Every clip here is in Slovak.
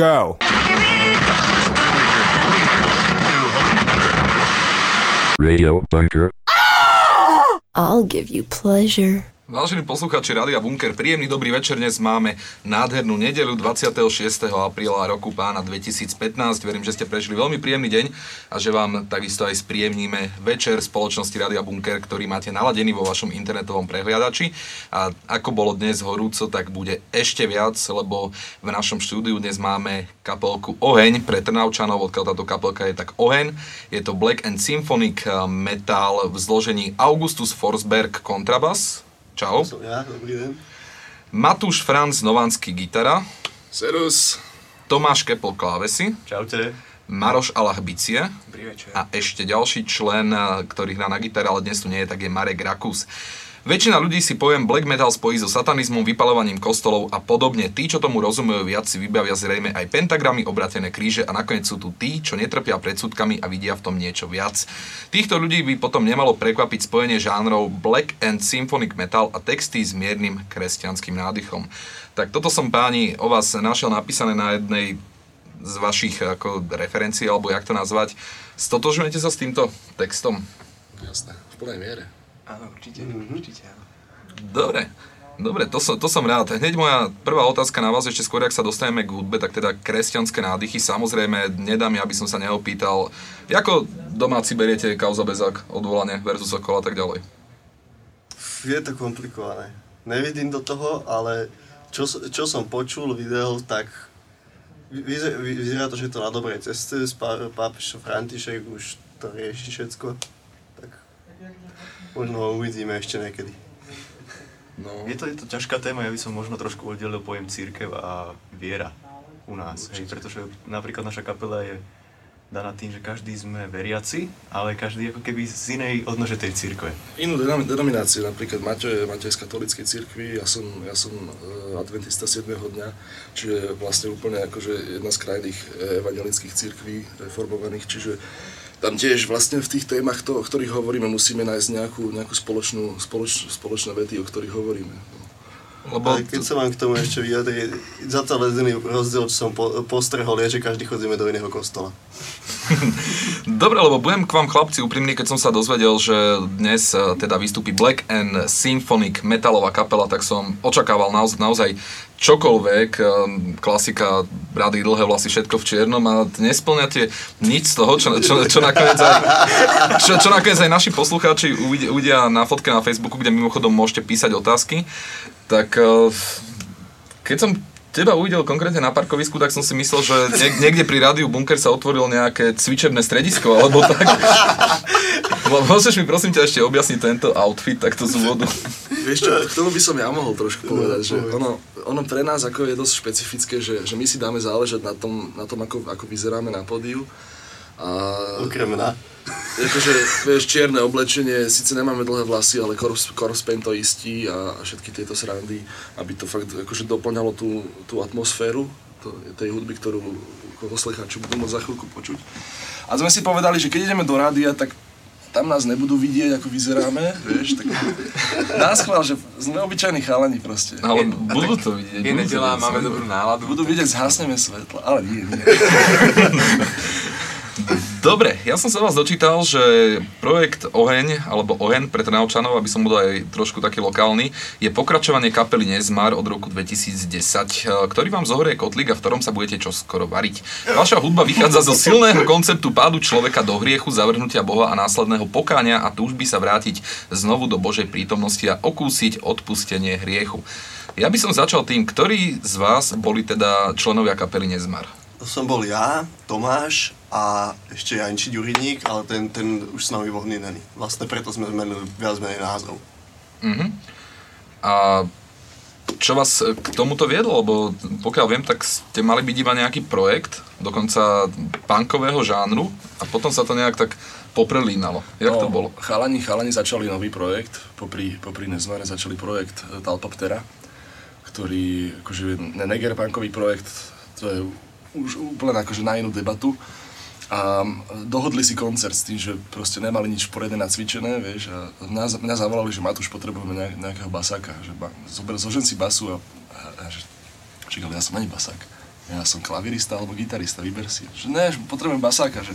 go. Radio Bunker. I'll give you pleasure. Vážení poslucháči Rádia Bunker, príjemný dobrý večer. Dnes máme nádhernú nedelu 26. apríla roku pána 2015. Verím, že ste prežili veľmi príjemný deň a že vám takisto aj spríjemníme večer spoločnosti Rádia Bunker, ktorý máte naladený vo vašom internetovom prehliadači. A ako bolo dnes horúco, tak bude ešte viac, lebo v našom štúdiu dnes máme kapelku Oheň pre Trnavčanov, odkiaľ táto kapelka je tak Oheň. Je to Black and Symphonic Metal v zložení Augustus Forsberg kontrabas, Čau. Som ja, dobrý deň. Matúš Franc Novanský gitara. Serus. Tomáš Kepl klávesy. Čaute. Maroš Alach bicie. Dobrý večer. A ešte ďalší člen, ktorý hrá na gitare, ale dnes tu nie je, tak je Marek Rakus. Väčšina ľudí si pojem black metal spojí so satanizmom, vypalovaním kostolov a podobne. Tí, čo tomu rozumejú viac, si vybavia zrejme aj pentagramy, obratené kríže a nakoniec sú tu tí, čo netrpia predsudkami a vidia v tom niečo viac. Týchto ľudí by potom nemalo prekvapiť spojenie žánrov black and symphonic metal a texty s miernym kresťanským nádychom. Tak toto som páni o vás našiel napísané na jednej z vašich ako referencií, alebo jak to nazvať. Stotožujete sa s týmto textom? Jasné, v plnej miere. Áno, určite, mm-hmm. určite áno. Dobre, dobre, to som, to som rád. Hneď moja prvá otázka na vás, ešte skôr, ak sa dostaneme k hudbe, tak teda kresťanské nádychy, samozrejme, nedá mi, aby som sa neopýtal, ako domáci beriete kauza Bezák, odvolanie versus Okol a tak ďalej? Je to komplikované. Nevidím do toho, ale čo, čo som počul, videl, tak vyzerá, vyzerá to, že je to na dobrej ceste. Pápež František už to rieši všetko. Možno ho uvidíme ešte niekedy. No. Je, to, je to ťažká téma, ja by som možno trošku oddelil pojem církev a viera u nás, hej, pretože napríklad naša kapela je daná tým, že každý sme veriaci, ale každý ako keby z inej odnože tej církve. Inú denomináciu, napríklad Mateo je, Mateo je z katolíckej církvy, ja som, ja som uh, adventista 7. dňa, čiže vlastne úplne akože jedna z krajných eh, evangelických církví reformovaných, čiže tam tiež vlastne v tých témach, to, o ktorých hovoríme, musíme nájsť nejakú, nejakú spoločnú, spoloč, spoločné vety, o ktorých hovoríme. Lebo... Ale keď sa mám k tomu ešte vyjadriť, za to jediný rozdiel, čo som po, postrehol, je, že každý chodíme do iného kostola. Dobre, lebo budem k vám chlapci úprimný, keď som sa dozvedel, že dnes eh, teda vystúpi Black and Symphonic metalová kapela, tak som očakával naozaj, naozaj čokoľvek, eh, klasika, brady, dlhé vlasy, všetko v čiernom a nesplňate nič z toho, čo, čo, čo, nakoniec, aj, čo, čo nakoniec aj naši poslucháči uvidia na fotke na Facebooku, kde mimochodom môžete písať otázky. Tak eh, keď som teba uvidel konkrétne na parkovisku, tak som si myslel, že niekde pri rádiu Bunker sa otvorilo nejaké cvičebné stredisko, alebo tak. Môžeš mi prosím ťa ešte objasniť tento outfit takto z úvodu? Vieš čo, k tomu by som ja mohol trošku povedať, že ono, ono pre nás ako je dosť špecifické, že, že my si dáme záležať na tom, na tom ako, ako vyzeráme na pódiu. A... Okrem akože, vieš, čierne oblečenie, síce nemáme dlhé vlasy, ale corpse, corpse paint to istí a, a všetky tieto srandy, aby to fakt akože doplňalo tú, tú atmosféru to, tej hudby, ktorú poslucháči budú môcť za chvíľku počuť. A sme si povedali, že keď ideme do rádia, tak tam nás nebudú vidieť, ako vyzeráme, vieš, tak nás chvál, že sme obyčajní chalani proste. Ale budú to vidieť. Je nedela, máme dobrú náladu. Budú vidieť, zhasneme svetlo, ale nie, nie. Dobre, ja som sa vás dočítal, že projekt Oheň, alebo Oheň pre Trnavčanov, aby som bol aj trošku taký lokálny, je pokračovanie kapely Nezmar od roku 2010, ktorý vám zohrie kotlík a v ktorom sa budete čoskoro variť. Vaša hudba vychádza zo silného konceptu pádu človeka do hriechu, zavrhnutia Boha a následného pokáňa a túžby sa vrátiť znovu do Božej prítomnosti a okúsiť odpustenie hriechu. Ja by som začal tým, ktorí z vás boli teda členovia kapely Nezmar. To som bol ja, Tomáš a ešte Janči Ďuriník, ale ten, ten už s nami vohný není. Vlastne preto sme zmenili viac menej názov. Uh-huh. A čo vás k tomuto viedlo? Lebo pokiaľ viem, tak ste mali byť iba nejaký projekt, dokonca punkového žánru a potom sa to nejak tak poprelínalo. Jak no, to bolo? Chalani, chalani začali nový projekt, popri, popri Nezmare začali projekt Talpaptera, ktorý, akože neger punkový projekt, to je už úplne akože na inú debatu. A dohodli si koncert s tým, že proste nemali nič poriadne nacvičené, vieš, a mňa, mňa zavolali, že Matúš potrebujeme nejak, nejakého basáka, že ba, zober, zožen si basu a, a, a že, čak, ja som ani basák. ja som klavirista alebo gitarista, vyber si. Že ne, že potrebujem basáka, že...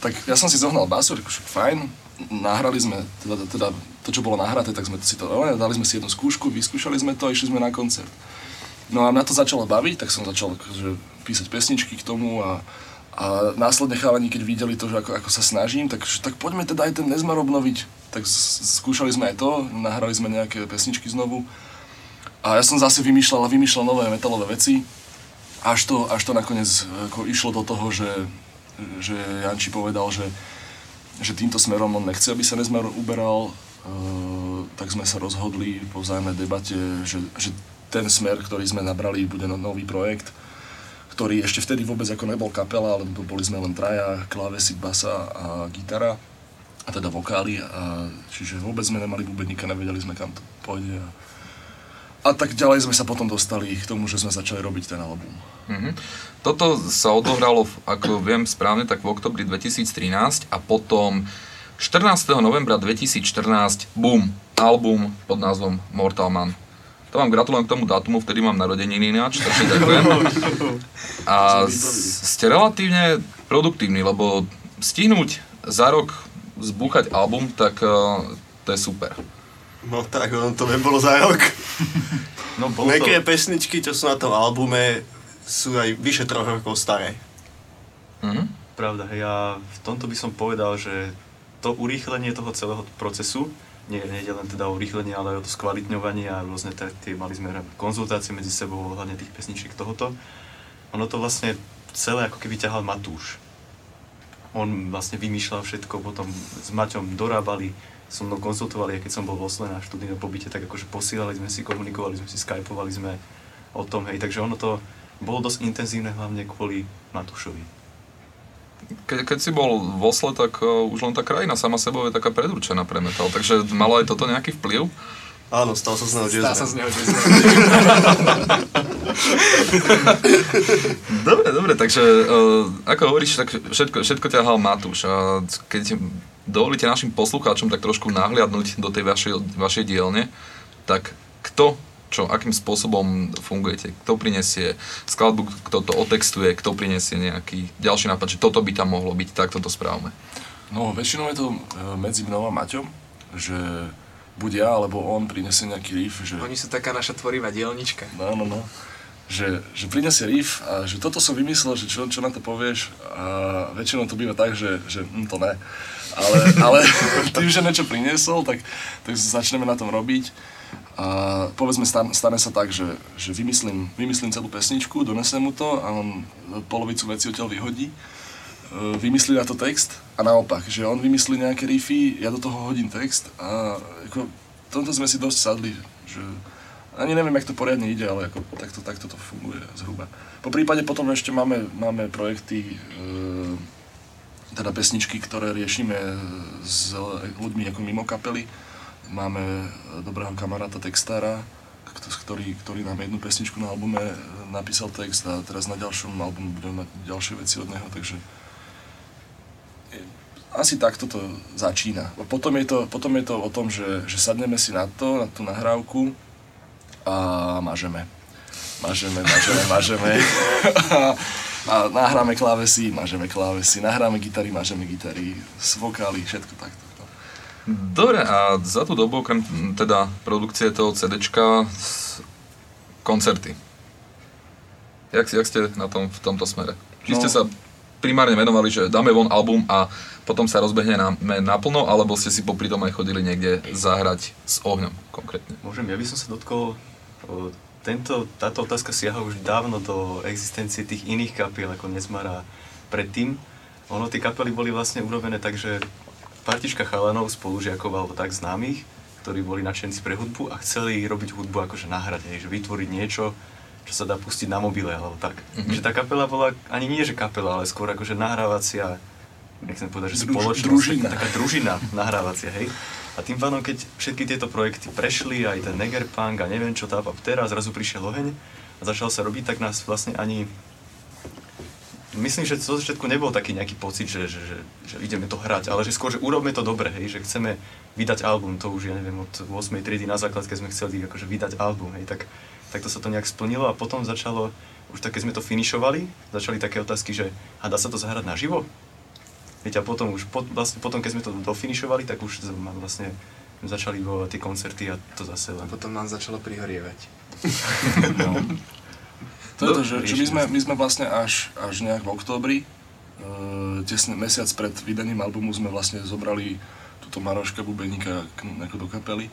Tak ja som si zohnal basu, že fajn, nahrali sme, teda, teda to, čo bolo nahraté, tak sme si to, dali sme si jednu skúšku, vyskúšali sme to a išli sme na koncert. No a mňa to začalo baviť, tak som začal že, písať pesničky k tomu a, a následne chalani, keď videli to, že ako, ako sa snažím, tak, tak poďme teda aj ten nezmar obnoviť. Tak skúšali sme aj to, nahrali sme nejaké pesničky znovu. A ja som zase vymýšľal a vymýšľal nové metalové veci. Až to, až to nakoniec ako išlo do toho, že že Janči povedal, že, že týmto smerom on nechce, aby sa Nezmer uberal, uh, tak sme sa rozhodli po vzájomnej debate, že, že ten smer, ktorý sme nabrali, bude no, nový projekt, ktorý ešte vtedy vôbec ako nebol kapela, ale boli sme len traja, klávesy, basa a gitara, a teda vokály, a čiže vôbec sme nemali bubeníka, nevedeli sme kam to pôjde. A, a tak ďalej sme sa potom dostali k tomu, že sme začali robiť ten album. Mm-hmm. Toto sa odohralo, ako viem správne, tak v oktobri 2013 a potom 14. novembra 2014, boom, album pod názvom Mortal Man. To vám gratulujem k tomu dátumu, vtedy mám narodeniny ináč, takže ďakujem. A ste relatívne produktívni, lebo stihnúť za rok zbúchať album, tak uh, to je super. No tak, on to nebolo za rok. No, bolo to... pesničky, čo sú na tom albume, sú aj vyše troch rokov staré. Mm-hmm. Pravda, ja v tomto by som povedal, že to urýchlenie toho celého procesu, nie, nie len teda urýchlenie, ale aj o to skvalitňovanie a rôzne tie, mali sme konzultácie medzi sebou ohľadne tých pesničiek tohoto. Ono to vlastne celé ako keby ťahal Matúš. On vlastne vymýšľal všetko, potom s Maťom dorábali, so mnou konzultovali, keď som bol v Osle na študijnom pobyte, tak akože posielali sme si, komunikovali sme si, skypovali sme o tom, hej, takže ono to, bolo dosť intenzívne hlavne kvôli Matúšovi. Ke, keď si bol v Osle, tak uh, už len tá krajina sama sebou je taká predurčená pre metal, takže malo aj toto nejaký vplyv? Áno, stal sa z neho jazzman. Stal sa z neho jazzman. dobre, dobre, takže uh, ako hovoríš, tak všetko, všetko ťahal Matúš. A keď dovolíte našim poslucháčom tak trošku nahliadnúť do tej vašej, vašej dielne, tak kto čo, akým spôsobom fungujete, kto prinesie skladbu, kto to otextuje, kto prinesie nejaký ďalší nápad, že toto by tam mohlo byť, tak toto správame. No, väčšinou je to e, medzi mnou a Maťom, že buď ja, alebo on prinesie nejaký riff, že... Oni sú taká naša tvorivá dielnička. No, no, no. Že, že prinesie riff a že toto som vymyslel, že čo, čo na to povieš a väčšinou to býva tak, že, že hm, to ne. Ale, ale tým, že niečo priniesol, tak, tak začneme na tom robiť a povedzme, stane sa tak, že, že vymyslím, vymyslím celú pesničku, donesem mu to a on polovicu veci odtiaľ vyhodí. E, vymyslí na to text a naopak, že on vymyslí nejaké riffy, ja do toho hodím text a ako, tomto sme si dosť sadli, že ani neviem, jak to poriadne ide, ale ako, takto, takto to funguje zhruba. Po prípade potom ešte máme, máme projekty, e, teda pesničky, ktoré riešime s ľuďmi ako mimo kapely, máme e, dobrého kamaráta textára, ktorý, ktorý nám jednu pesničku na albume e, napísal text a teraz na ďalšom albume budeme mať ďalšie veci od neho, takže asi takto to začína. Potom je to, potom je to o tom, že, že sadneme si na to, na tú nahrávku a mažeme. Mažeme, mažeme, mažeme. a, a nahráme klávesy, mažeme klávesy, nahráme gitary, mažeme gitary, vokály, všetko takto. Dobre, a za tú dobu, okrem teda produkcie toho CDčka, koncerty. Jak, jak ste na tom v tomto smere? Či no. ste sa primárne venovali, že dáme von album a potom sa rozbehne na, naplno, alebo ste si popri tom aj chodili niekde zahrať s ohňom konkrétne? Môžem, ja by som sa dotkol, tento, táto otázka siaha už dávno do existencie tých iných kapiel ako Nezmara predtým. Ono, tie kapely boli vlastne urobené tak, že partička chalanov, spolužiakov alebo tak známych, ktorí boli nadšenci pre hudbu a chceli robiť hudbu akože nahrať, hej, že vytvoriť niečo, čo sa dá pustiť na mobile alebo tak. Mm-hmm. Že tá kapela bola ani nie že kapela, ale skôr akože nahrávacia, nechcem povedať, že spoločnosť, družina. taká družina nahrávacia, hej. A tým pádom, keď všetky tieto projekty prešli, aj ten Negerpunk a neviem čo tá teraz zrazu prišiel oheň a začal sa robiť, tak nás vlastne ani myslím, že zo začiatku nebol taký nejaký pocit, že, že, že, že ideme to hrať, ale že skôr, že urobme to dobre, hej, že chceme vydať album, to už ja neviem, od 8. triedy na základke sme chceli akože vydať album, hej, tak, tak to sa to nejak splnilo a potom začalo už tak keď sme to finišovali, začali také otázky, že a dá sa to zahrať naživo? Viete, a potom už, po, vlastne potom, keď sme to dofinišovali, tak už vlastne začali tie koncerty a to zase len... Potom nám začalo prihorievať. No. To je to, že, že my, sme, my sme vlastne až, až nejak v októbri, uh, tesne mesiac pred vydaním albumu sme vlastne zobrali túto Maroška Bubeníka k, ako do kapely.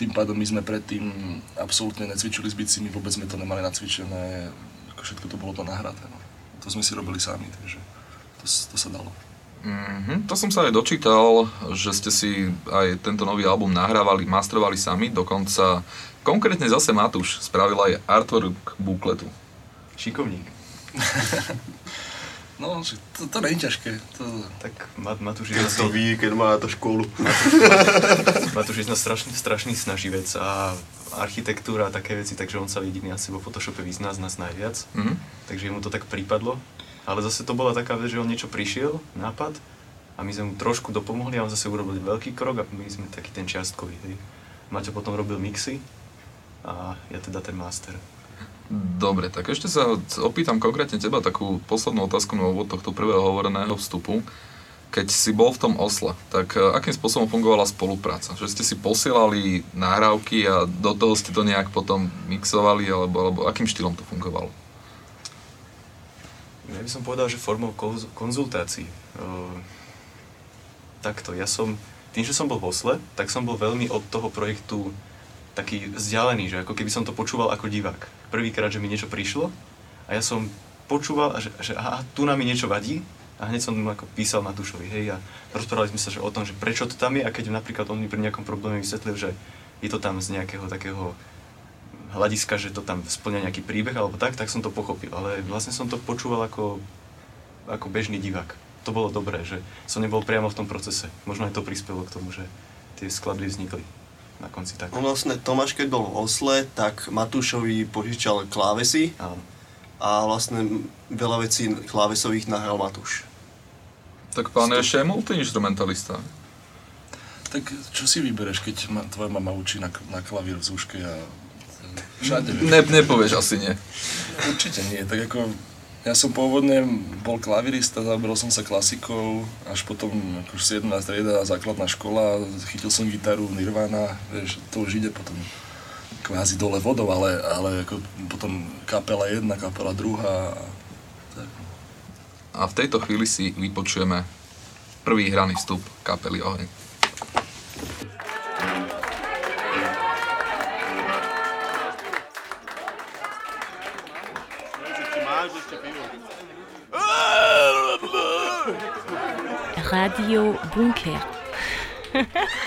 Tým pádom my sme predtým absolútne necvičili s bicimi, vôbec sme to nemali nacvičené, ako všetko to bolo to nahraté. No. To sme si robili sami, takže to, to sa dalo. Mhm, to som sa aj dočítal, že ste si aj tento nový album nahrávali, masterovali sami, dokonca konkrétne zase Matúš spravil aj artwork bukletu. Šikovník. No, to, to je ťažké. To, Tak Mat, Keď to ví, keď má to školu. Na strašný, strašný snaživec a architektúra a také veci, takže on sa jediný asi vo Photoshope vyzná z nás najviac. Mhm. Takže mu to tak prípadlo. Ale zase to bola taká vec, že on niečo prišiel, nápad, a my sme mu trošku dopomohli a on zase urobil veľký krok a my sme taký ten čiastkový. Hej. Maťo potom robil mixy a ja teda ten master. Dobre, tak ešte sa opýtam konkrétne teba takú poslednú otázku na úvod tohto prvého hovoreného vstupu. Keď si bol v tom Osle, tak e, akým spôsobom fungovala spolupráca? Že ste si posielali nahrávky a do toho ste to nejak potom mixovali, alebo, alebo akým štýlom to fungovalo? Ja by som povedal, že formou konz- konzultácií. Uh, takto, ja som, tým, že som bol v Osle, tak som bol veľmi od toho projektu taký vzdialený, že ako keby som to počúval ako divák. Prvýkrát, že mi niečo prišlo a ja som počúval, že, že aha, tu nám niečo vadí a hneď som ako písal Matúšovi, hej, a rozprávali sme sa že o tom, že prečo to tam je a keď napríklad on mi pri nejakom probléme vysvetlil, že je to tam z nejakého takého hľadiska, že to tam splňa nejaký príbeh alebo tak, tak som to pochopil. Ale vlastne som to počúval ako, ako bežný divák. To bolo dobré, že som nebol priamo v tom procese. Možno aj to prispelo k tomu, že tie skladby vznikli na konci tak. On vlastne Tomáš, keď bol v Osle, tak Matúšovi požičal klávesy Áno. a vlastne veľa vecí klávesových nahral Matúš. Tak pán je ešte multiinstrumentalista. tak čo si vybereš, keď ma, tvoja mama učí na, na klavír v zúške a všade? Ne, nepovieš asi nie. Určite nie, tak ako ja som pôvodne bol klavirista, zaoberal som sa klasikou, až potom akože 17. trieda, základná škola, chytil som gitaru Nirvana, vieš, to už ide potom kvázi dole vodou, ale, ale ako potom kapela jedna, kapela druhá, tak. A v tejto chvíli si vypočujeme prvý hraný vstup kapely Oheň. Radio Bunker.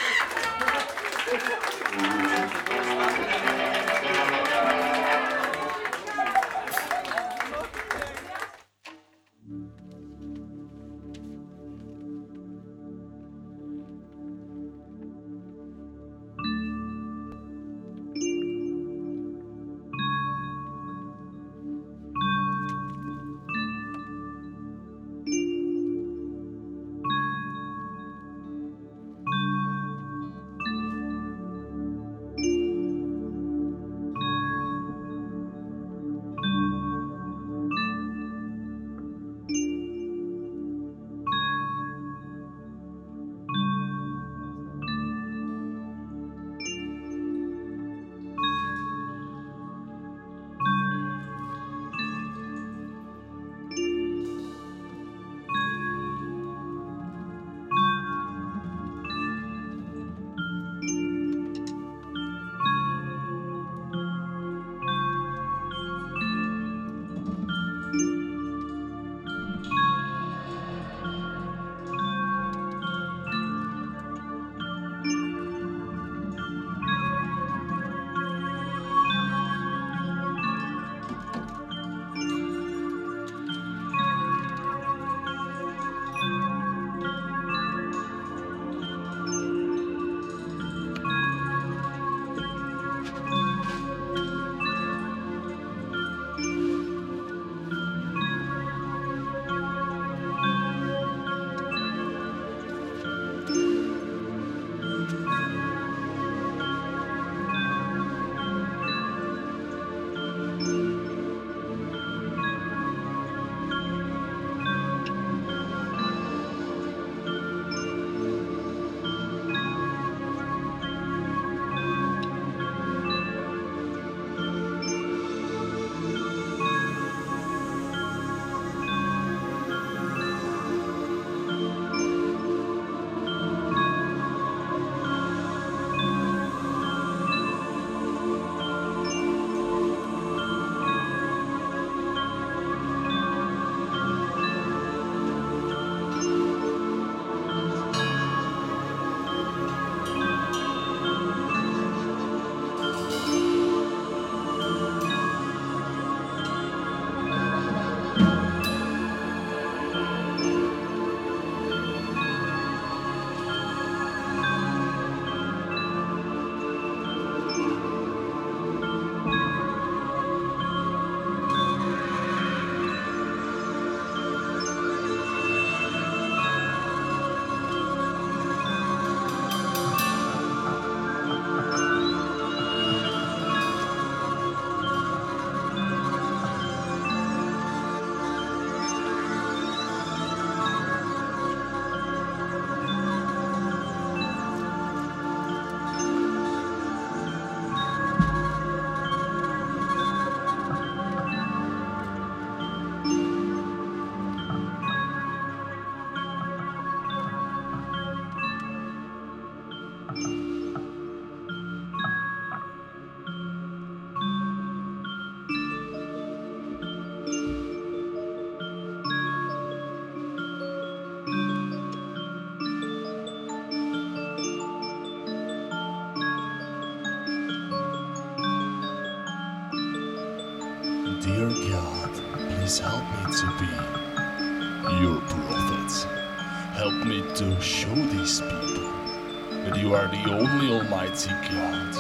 that you are the only Almighty God.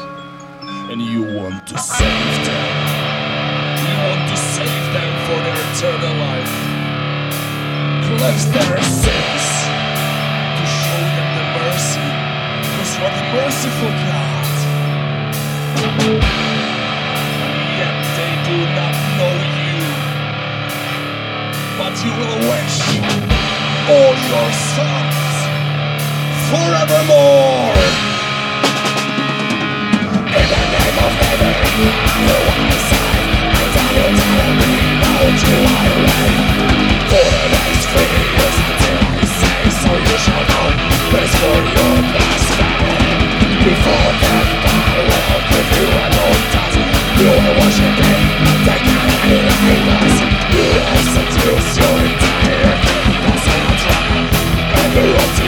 And you want to save them. You want to save them for their eternal life. Cleanse their sins. To show them the mercy. Because you are the merciful God. Yet they do not know you. But you will wish all your sons forevermore. In the name of heaven, you are the sign. I tell you, tell me, don't you are. For the next three years until I say so, you shall know. Praise for your blasphemy. Before then, I will give you a old task. You are worshiping the God I us. You have seduced your entire kingdom, I try. Anger of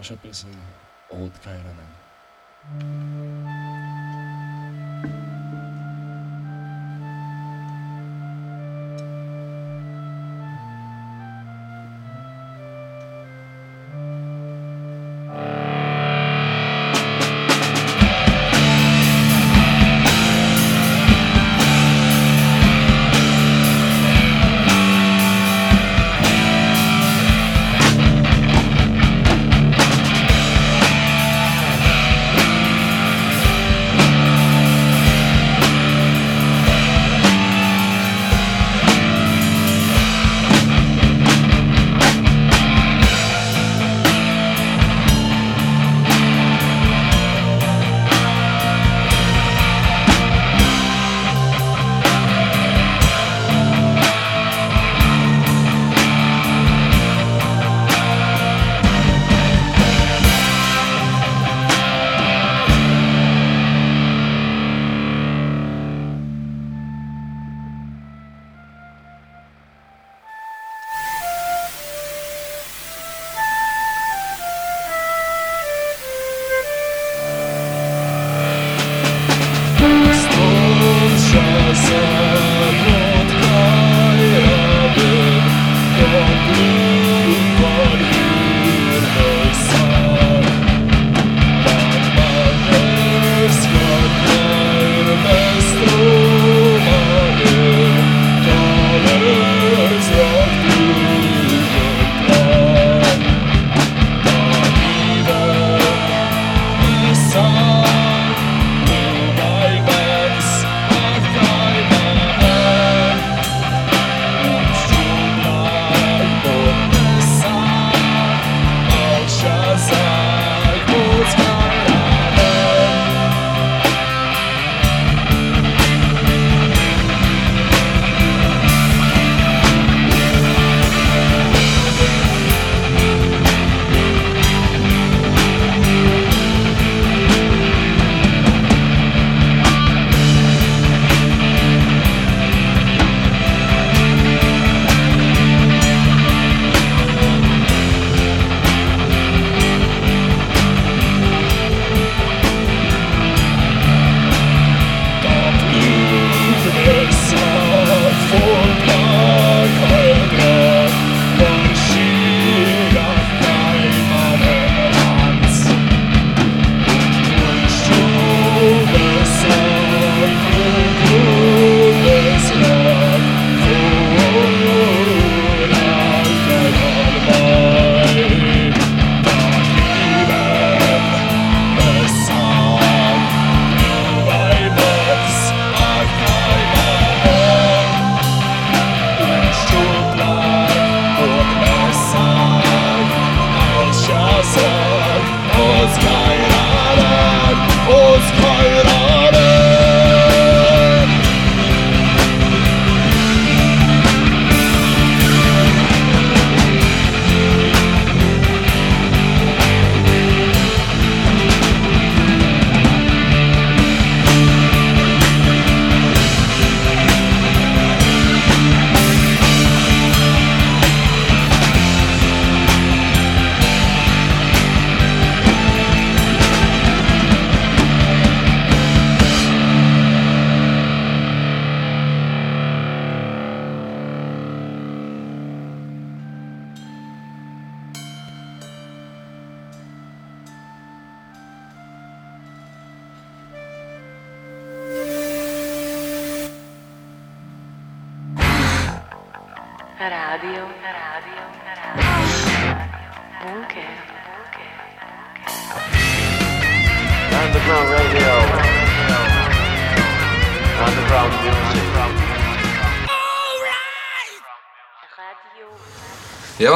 Ďalšia pieseň od Kajrana.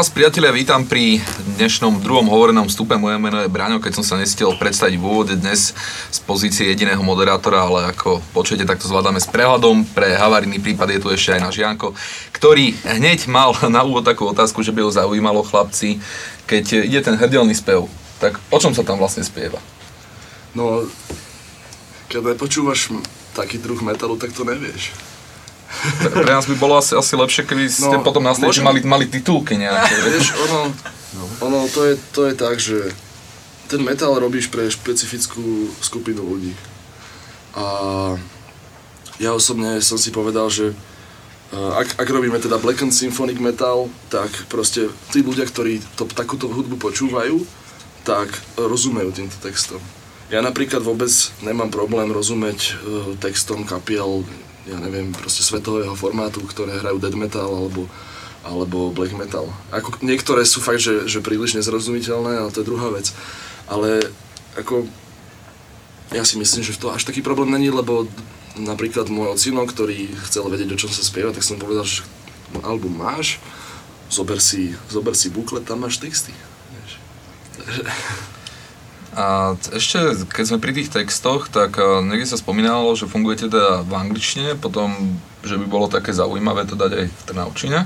Vás priatelia vítam pri dnešnom druhom hovorenom vstupe. Moje meno je Braňo, keď som sa nestihol predstaviť v úvode dnes z pozície jediného moderátora, ale ako počujete, tak to zvládame s prehľadom. Pre havarijný prípad je tu ešte aj náš Janko, ktorý hneď mal na úvod takú otázku, že by ho zaujímalo chlapci, keď ide ten hrdelný spev, tak o čom sa tam vlastne spieva? No, keď nepočúvaš taký druh metalu, tak to nevieš. Pre, pre nás by bolo asi, asi lepšie, keby ste No, potom na stage môžem- mali, mali titulky nejaké. Vieš, ono, ono to, je, to je tak, že ten metal robíš pre špecifickú skupinu ľudí. A ja osobne som si povedal, že uh, ak, ak robíme teda Black and Symphonic Metal, tak proste tí ľudia, ktorí to, takúto hudbu počúvajú, tak rozumejú týmto textom. Ja napríklad vôbec nemám problém rozumieť uh, textom kapiel, ja neviem, proste svetového formátu, ktoré hrajú death metal alebo, alebo black metal. Ako, niektoré sú fakt, že, že príliš nezrozumiteľné, ale to je druhá vec. Ale ako, ja si myslím, že to až taký problém není, lebo napríklad môj ocino, ktorý chcel vedieť, o čom sa spieva, tak som povedal, že album máš, zober si, zober si buklet, tam máš texty. Vieš. A ešte, keď sme pri tých textoch, tak eh, niekde sa spomínalo, že fungujete teda v angličtine, potom, že by bolo také zaujímavé to dať aj v trnavčine.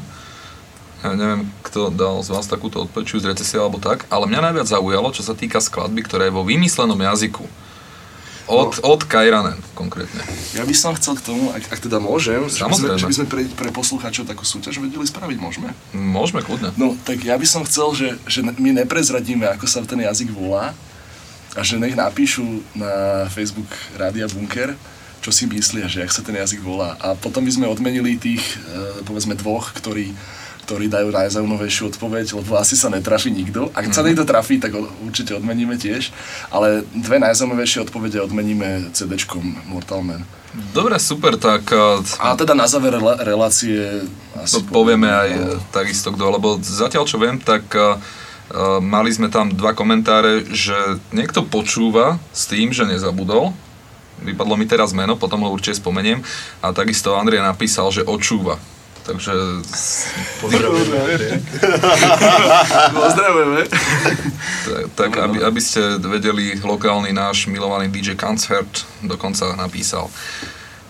Ja neviem, kto dal z vás takúto odpoveď, či z recesie alebo tak, ale mňa najviac zaujalo, čo sa týka skladby, ktorá je vo vymyslenom jazyku. Od, od Kairanen konkrétne. Ja by som chcel k tomu, ak, ak teda môžem, že by sme, Samozrejme. že by sme pre, pre poslucháčov takú súťaž vedeli spraviť, môžeme? Môžeme kľudne. No, tak ja by som chcel, že, že my neprezradíme, ako sa ten jazyk volá a že nech napíšu na Facebook Rádia Bunker, čo si myslia, že jak sa ten jazyk volá. A potom by sme odmenili tých, e, povedzme, dvoch, ktorí, ktorí dajú najzaujímavejšiu odpoveď, lebo asi sa netrafí nikto. Ak sa niekto trafí, tak určite odmeníme tiež. Ale dve najzaujímavejšie odpovede odmeníme CD-čkom Mortal Man. Dobre, super, tak eh, A teda na záver relácie asi To povieme aj no. e, takisto kto, lebo zatiaľ čo viem, tak uh, mali sme tam dva komentáre, že niekto počúva s tým, že nezabudol. Vypadlo mi teraz meno, potom ho určite spomeniem. A takisto Andrej napísal, že očúva. Takže s- Pozdravujeme. tak, tak aby, aby ste vedeli, lokálny náš milovaný DJ Concert dokonca napísal.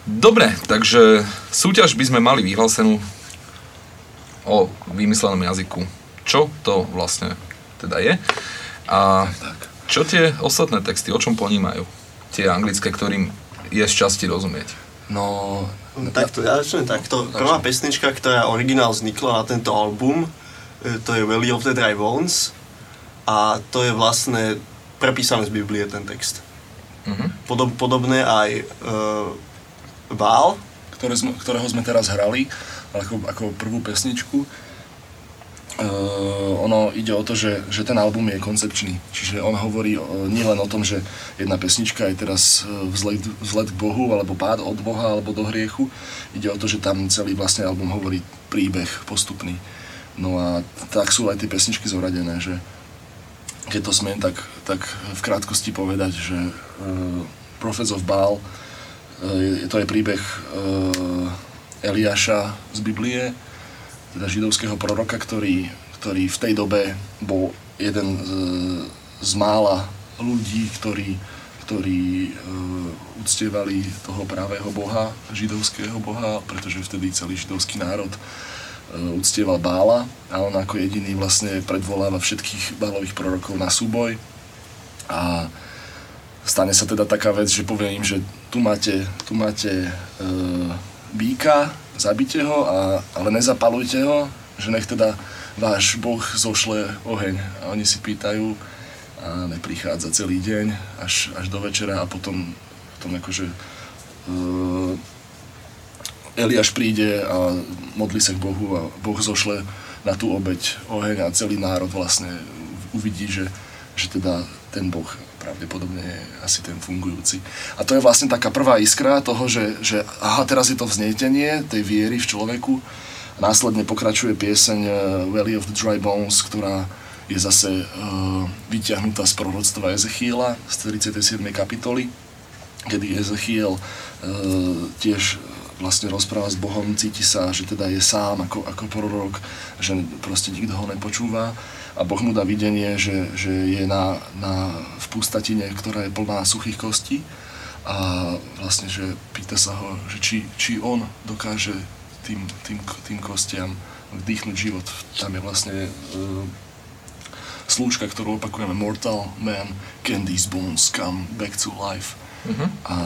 Dobre, takže súťaž by sme mali vyhlásenú o vymyslenom jazyku. Čo to vlastne teda je? A čo tie ostatné texty, o čom ponímajú? Tie anglické, ktorým je z časti rozumieť. No, No, takto, ja začnem takto. Prvá pesnička, ktorá originál vznikla na tento album, e, to je Valley of the Dry Bones a to je vlastne prepísané z Biblie ten text. Mhm. Podob, podobné aj uh, Vál, ktoré sme, ktorého sme teraz hrali ako, ako prvú pesničku. Uh, ono ide o to, že, že ten album je koncepčný. Čiže on hovorí uh, nielen o tom, že jedna pesnička je teraz uh, vzlet, vzlet k Bohu, alebo pád od Boha, alebo do hriechu. Ide o to, že tam celý vlastne album hovorí príbeh postupný. No a tak sú aj tie pesničky zoradené, že keď to smiem tak, tak v krátkosti povedať, že uh, Prophets of Baal uh, to je príbeh uh, Eliáša z Biblie, teda židovského proroka, ktorý, ktorý v tej dobe bol jeden z, z mála ľudí, ktorí, ktorí uh, uctievali toho pravého boha, židovského boha, pretože vtedy celý židovský národ uh, uctieval Bála a on ako jediný vlastne predvoláva všetkých bálových prorokov na súboj. A stane sa teda taká vec, že povie im, že tu máte, tu máte uh, býka, zabite ho, a, ale nezapalujte ho, že nech teda váš Boh zošle oheň. A oni si pýtajú a neprichádza celý deň až, až do večera a potom, potom akože uh, Eliáš príde a modlí sa k Bohu a Boh zošle na tú obeď oheň a celý národ vlastne uvidí, že, že teda ten Boh pravdepodobne asi ten fungujúci. A to je vlastne taká prvá iskra toho, že, že aha, teraz je to vznietenie tej viery v človeku Následne pokračuje pieseň eh, Valley of the Dry Bones, ktorá je zase uh, vyťahnutá z proroctva Ezechiela z 37. kapitoly, kedy Ezechiel uh, tiež vlastne rozpráva s Bohom, cíti sa, že teda je sám ako, ako prorok, že proste nikto ho nepočúva a Boh mu dá videnie, že, že je na, na, v pustatine, ktorá je plná suchých kostí a vlastne, že pýta sa ho, že či, či on dokáže tým, tým, tým kostiam vdýchnuť život. Tam je vlastne uh, slúčka, ktorú opakujeme, Mortal Man, Can these bones come back to life? Uh-huh. A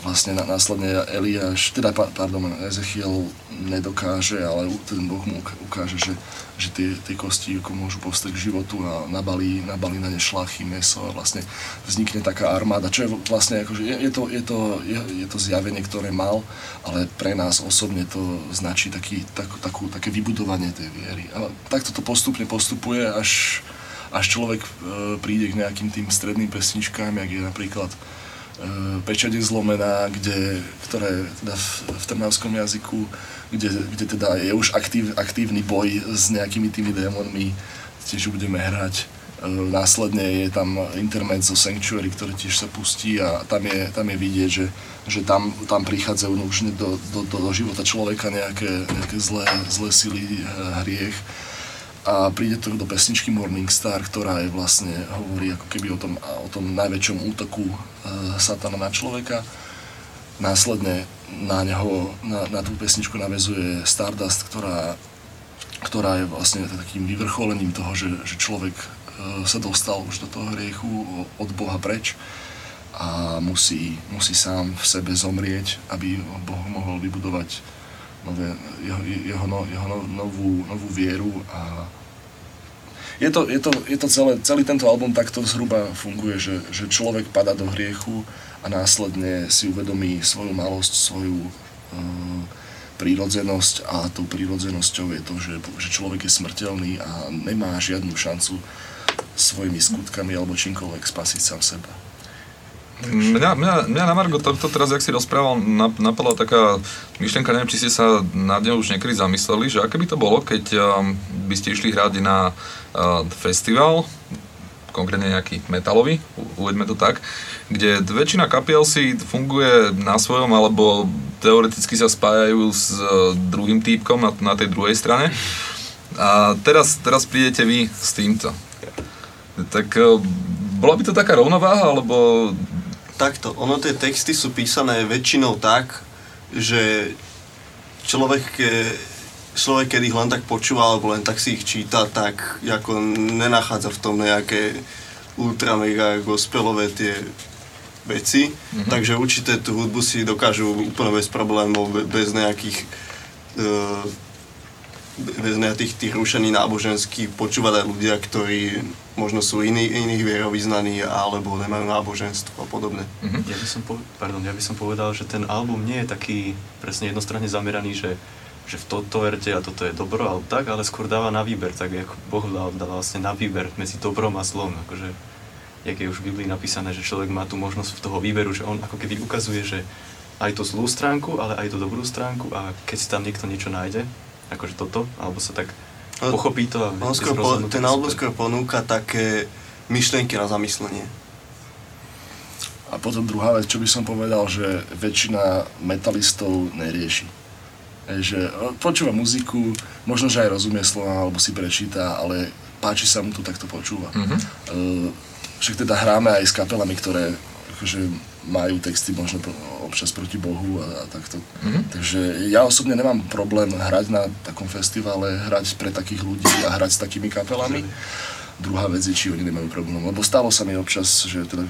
vlastne následne Eliáš, teda pardon, Ezechiel nedokáže, ale ten Boh mu ukáže, že, že tie, tie kosti môžu postať k životu a nabalí, nabalí na ne šlachy, meso a vlastne vznikne taká armáda, čo je vlastne akože, je, je, to, je, to, je, je to zjavenie, ktoré mal, ale pre nás osobne to značí taký, tak, takú, také vybudovanie tej viery. A takto to postupne postupuje, až, až človek e, príde k nejakým tým stredným pesničkám, jak je napríklad Eh, pečať je zlomená, kde, ktoré teda v, v trnavskom jazyku, kde, kde teda je už aktív, aktívny boj s nejakými tými démonmi, tiež budeme hrať. Eh, následne je tam zo Sanctuary, ktorý tiež sa pustí a tam je, tam je vidieť, že, že tam, tam prichádzajú už do, do, do, do života človeka nejaké, nejaké zlé, zlé sily, eh, hriech a príde to do pesničky Morning Star, ktorá je vlastne, hovorí ako keby o tom, o tom najväčšom útoku e, satana na človeka. Následne na neho, na, na tú pesničku navezuje Stardust, ktorá, ktorá je vlastne takým vyvrcholením toho, že, že človek e, sa dostal už do toho hriechu od Boha preč a musí, musí sám v sebe zomrieť, aby Boh mohol vybudovať nové, jeho, jeho, no, jeho no, novú, novú vieru a je to, je to, je to celé, celý tento album takto zhruba funguje, že, že človek pada do hriechu a následne si uvedomí svoju malosť, svoju uh, prírodzenosť a tou prírodzenosťou je to, že, že človek je smrteľný a nemá žiadnu šancu svojimi skutkami alebo čímkoľvek spasiť sám seba. Mňa, mňa, mňa na Margo to, to teraz, jak si rozprával, napadla taká myšlienka, neviem, či ste sa na ňou už niekedy zamysleli, že aké by to bolo, keď um, by ste išli hrať na uh, festival, konkrétne nejaký metalový, uvedme to tak, kde väčšina kapiel si funguje na svojom, alebo teoreticky sa spájajú s uh, druhým týpkom na, na tej druhej strane. A teraz, teraz prídete vy s týmto. Tak uh, bola by to taká rovnováha, alebo takto, ono tie texty sú písané väčšinou tak, že človek, človek keď ich len tak počúva alebo len tak si ich číta, tak ako nenachádza v tom nejaké ultra mega gospelové tie veci, mm-hmm. takže určite tú hudbu si dokážu úplne bez problémov, bez nejakých uh, bez nejakých tých rušení náboženských počúvať aj ľudia, ktorí možno sú iní, iných vierovýznaní alebo nemajú náboženstvo a podobne. Mm-hmm. Ja, by som po, pardon, ja by som povedal, že ten album nie je taký presne jednostranne zameraný, že, že v toto verte a toto je dobro alebo tak, ale skôr dáva na výber, tak ako Boh dal, dal vlastne na výber medzi dobrom a zlom. Akože, jak je už v Biblii napísané, že človek má tú možnosť toho výberu, že on ako keby ukazuje, že aj tú zlú stránku, ale aj tú dobrú stránku a keď si tam niekto niečo nájde, akože toto, alebo sa tak pochopí to a on skôr po, ten album skôr ponúka také myšlienky na zamyslenie. A potom druhá vec, čo by som povedal, že väčšina metalistov nerieši. Je, že počúva muziku, možno, že aj rozumie slova, alebo si prečíta, ale páči sa mu to, tak to počúva. Mm-hmm. Uh, však teda hráme aj s kapelami, ktoré akože majú texty možno občas proti Bohu a, a takto. Mm-hmm. Takže ja osobne nemám problém hrať na takom festivale, hrať pre takých ľudí a hrať s takými kapelami. Druhá vec je, či oni nemajú problém. Lebo stalo sa mi občas, že teda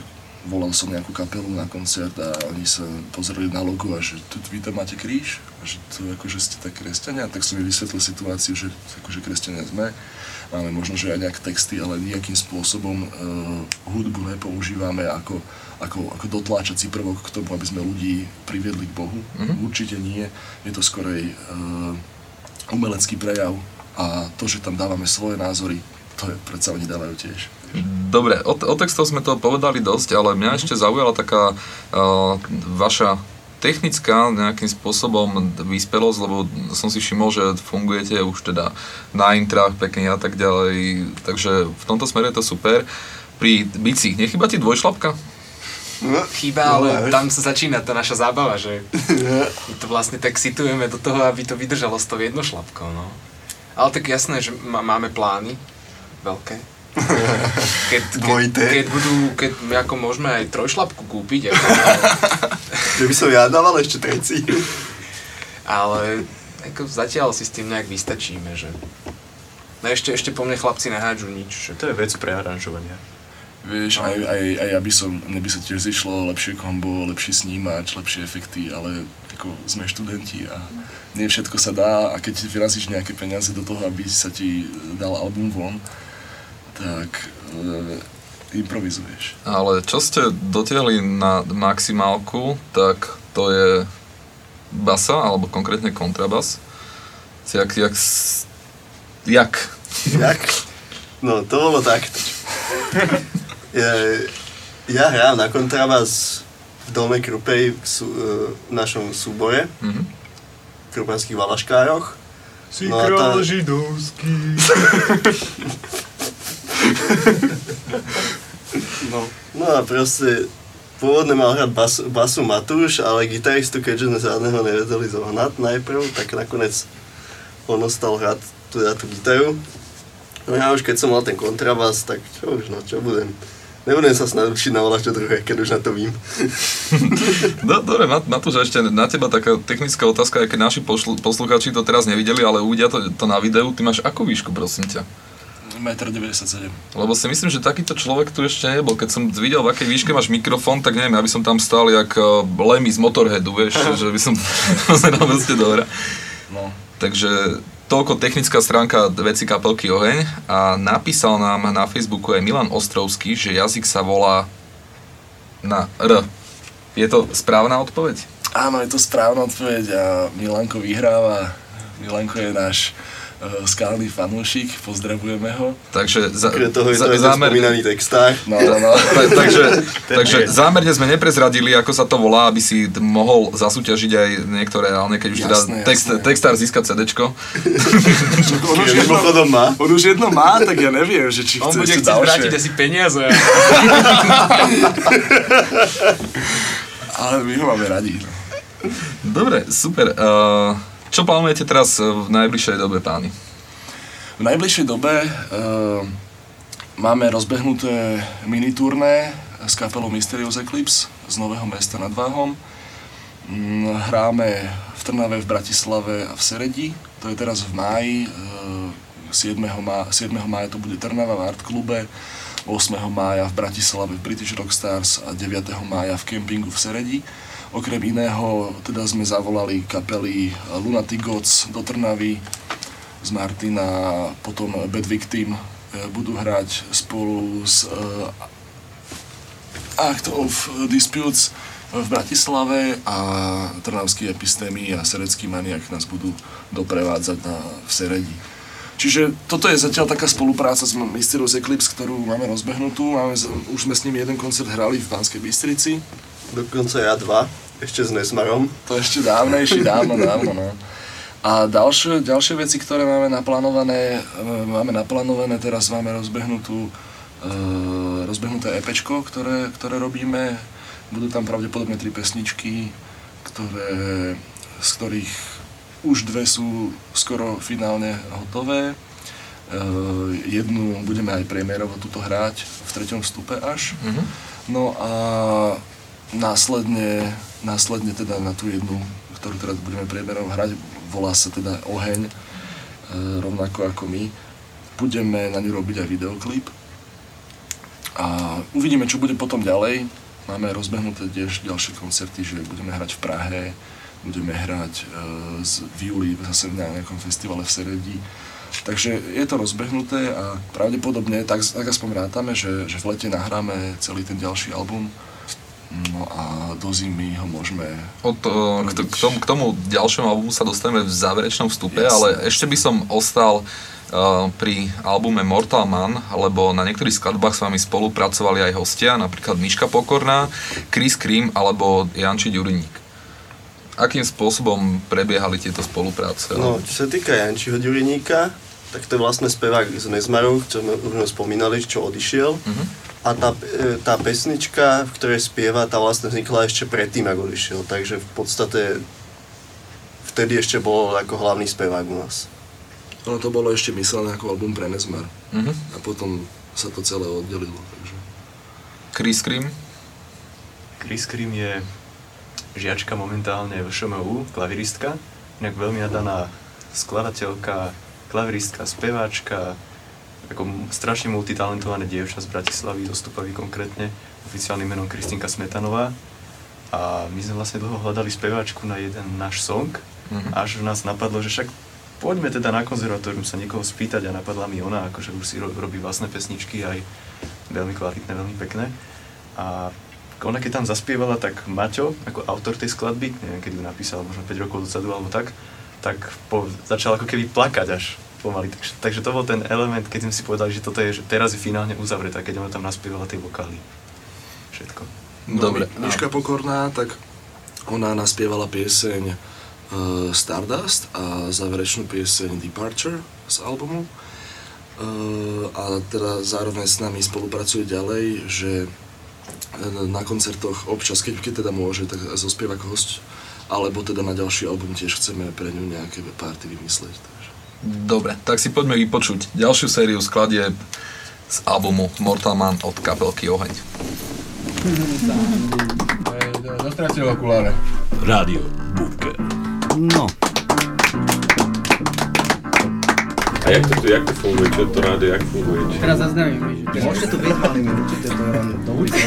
volal som nejakú kapelu na koncert a oni sa pozreli na logo a že tu vy tam máte kríž a že to akože ste tak kresťania, tak som mi vysvetlil situáciu, že akože kresťania sme máme možno, že aj nejaké texty, ale nejakým spôsobom uh, hudbu nepoužívame ako, ako, ako dotláčací prvok k tomu, aby sme ľudí priviedli k Bohu. Mm-hmm. Určite nie. Je to skorej uh, umelecký prejav a to, že tam dávame svoje názory, to je predsa oni dávajú tiež. Dobre, o, o textoch sme to povedali dosť, ale mňa ešte zaujala taká uh, vaša technická nejakým spôsobom vyspelosť, lebo som si všimol, že fungujete už teda na intrách pekne a tak ďalej, takže v tomto smere je to super. Pri bicích, nechyba ti dvojšlapka? Chýba, ale tam sa začína tá naša zábava, že my to vlastne tak situujeme do toho, aby to vydržalo s tou jednošlapkou, no. Ale tak jasné, že má- máme plány veľké. Keď, keď, keď budú, keď ako môžeme aj trojšlapku kúpiť, ako, Že by som ja dával ešte treci. ale ako zatiaľ si s tým nejak vystačíme, že No ešte, ešte po mne chlapci nehádžu nič. Že... To je vec pre aranžovania. Vieš, aj, aj, aj ja by som, mne by sa tiež zišlo lepšie kombo, lepší snímač, lepšie efekty, ale ako sme študenti a nie všetko sa dá a keď vyrazíš nejaké peniaze do toho, aby sa ti dal album von, tak e, improvizuješ. Ale čo ste dotiahli na maximálku, tak to je basa, alebo konkrétne kontrabas. Jak, jak, s- jak? Jak? No, to bolo takto. Ja, ja hrám na kontrabas v Dome Krupej v, sú, e, v našom súbore, Mhm. v krupanských valaškároch. Si No a tá- židovský. No. no a proste pôvodne mal hrať bas, basu Matúš, ale gitaristu, keďže sme žiadneho nevedeli zohnať najprv, tak nakoniec on ostal hrať teda tú gitaru. No ja už keď som mal ten kontrabas, tak čo už, no čo budem. Nebudem sa snad učiť na čo druhé, keď už na to vím. No, dobre, Mat- Matúš, ešte na teba taká technická otázka, aj keď naši poslu- poslucháči to teraz nevideli, ale uvidia to, to na videu. Ty máš akú výšku, prosím ťa? 1,97 m. Lebo si myslím, že takýto človek tu ešte nebol. Keď som videl, v akej výške máš mikrofón, tak neviem, aby som tam stál jak uh, Lemmy z Motorheadu, vieš, že by som pozeral proste do. No. Takže toľko technická stránka veci kapelky Oheň a napísal nám na Facebooku aj Milan Ostrovský, že jazyk sa volá na R. Je to správna odpoveď? Áno, je to správna odpoveď a Milanko vyhráva. Milanko je náš skalný fanúšik, pozdravujeme ho. Takže za, toho je za- to aj zámer- textár. No, no, no. Ta- takže, takže je. zámerne sme neprezradili, ako sa to volá, aby si mohol zasúťažiť aj niektoré reálne, keď už teda text, jasné. textár získa CDčko. on, už jedno, má. on už jedno má, tak ja neviem, že či On chce bude ešte chcieť ďalšie. vrátiť asi peniaze. Ale my ho máme radi. No. Dobre, super. Uh, čo plánujete teraz uh, v najbližšej dobe, páni? V najbližšej dobe uh, máme rozbehnuté miniturné s kapelou Mysterious Eclipse z Nového mesta nad Váhom. Mm, Hráme v Trnave, v Bratislave a v Seredi. To je teraz v máji. eh, 7. Má, 7. mája to bude Trnava v Art klube, 8. mája v Bratislave v British Rockstars a 9. mája v kempingu v Seredi. Okrem iného teda sme zavolali kapely Lunatic Gods do Trnavy, z Martina, potom Bad Victim eh, budú hrať spolu s eh, Act of Disputes v Bratislave a Trnavský epistémy a Serecký maniak nás budú doprevádzať na, v Seredi. Čiže toto je zatiaľ taká spolupráca s Mysterious Eclipse, ktorú máme rozbehnutú. Máme, už sme s nimi jeden koncert hrali v Banskej Bystrici. Dokonca ja dva, ešte s Nesmarom. To ešte dávnejšie, dávno, dávno, no. A ďalšie, ďalšie veci, ktoré máme naplánované, e, máme naplánované, teraz máme rozbehnutú, e, rozbehnuté EPčko, ktoré, ktoré robíme. Budú tam pravdepodobne tri pesničky, ktoré, z ktorých už dve sú skoro finálne hotové. E, jednu budeme aj premiérovo tuto hrať v treťom vstupe až. Mhm. No a následne, následne teda na tú jednu, ktorú teraz budeme premiérovo hrať, volá sa teda Oheň, e, rovnako ako my. Budeme na ňu robiť aj videoklip. A uvidíme, čo bude potom ďalej. Máme rozbehnuté tiež ďalšie koncerty, že budeme hrať v Prahe, budeme hrať e, z, v júli zase na nejakom festivale v Seredi. Takže je to rozbehnuté a pravdepodobne, tak, tak aspoň rátame, že, že v lete nahráme celý ten ďalší album. No a do zimy ho môžeme... Od, uh, k, k, tomu, k tomu ďalšiemu albumu sa dostaneme v záverečnom vstupe, Jasné. ale ešte by som ostal uh, pri albume Mortal Man, lebo na niektorých skladbách s vami spolupracovali aj hostia, napríklad Miška Pokorná, Chris Krim alebo Janči Ďuriník. Akým spôsobom prebiehali tieto spolupráce? No, čo sa týka Jančiho Ďuriníka, tak to je vlastne spevák z Nezmaru, čo sme už spomínali, čo odišiel. Mhm. A tá, e, tá pesnička, v ktorej spieva, tá vlastne vznikla ešte predtým, ako odišiel. Takže v podstate vtedy ešte bol ako hlavný spevák u nás. Ono to bolo ešte myslené ako album pre Nezmar. Mhm. A potom sa to celé oddelilo. Takže. Chris Cream? Chris Krim je žiačka momentálne v ŠMU, klaviristka, inak veľmi nadaná skladateľka, klaviristka, speváčka, ako strašne multitalentované dievča z Bratislavy, zo Stupavy konkrétne, oficiálnym menom Kristinka Smetanová. A my sme vlastne dlho hľadali speváčku na jeden náš song, Mhm. až nás napadlo, že však poďme teda na konzervatórium sa niekoho spýtať a napadla mi ona, akože už si ro- robí vlastné pesničky aj veľmi kvalitné, veľmi pekné. A ona keď tam zaspievala, tak Maťo, ako autor tej skladby, neviem, keď ju napísal, možno 5 rokov dozadu alebo tak, tak po, začal ako keby plakať až pomaly. Takže, takže to bol ten element, keď sme si povedali, že toto je, že teraz je finálne uzavretá, keď ona tam naspievala tie vokály. Všetko. Dobre. Mi- Miška Pokorná, tak ona naspievala pieseň uh, Stardust a záverečnú pieseň Departure z albumu. Uh, a teda zároveň s nami spolupracuje ďalej, že eh, na koncertoch občas, keď, keď teda môže, tak zospieva ako host, alebo teda na ďalší album tiež chceme pre ňu nejaké party vymysleť. Dobre, tak si poďme vypočuť ďalšiu sériu skladieb z albumu Mortal Man od kapelky Oheň. Dostratil okuláre. Rádio Bunker. No. A jak to tu, jak to funguje? Čo to rádio, jak funguje? Či... Teraz zaznamím, že... Môžete tu byť, ale my určite to do ulice.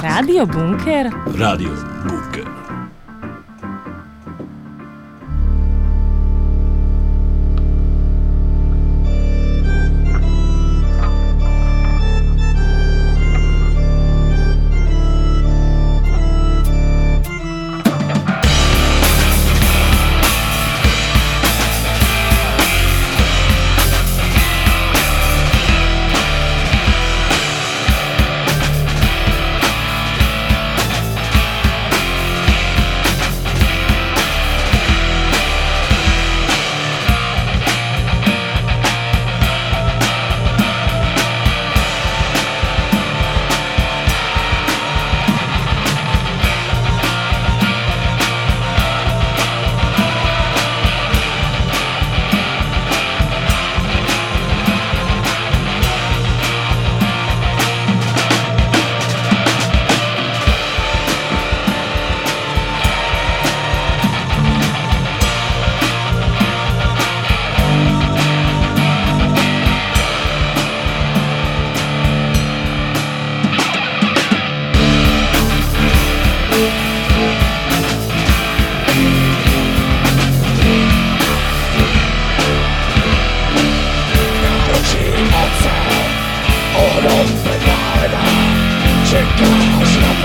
Rádio Bunker? Rádio Bunker.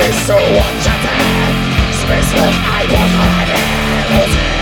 is so unjust Spaceless, I was on an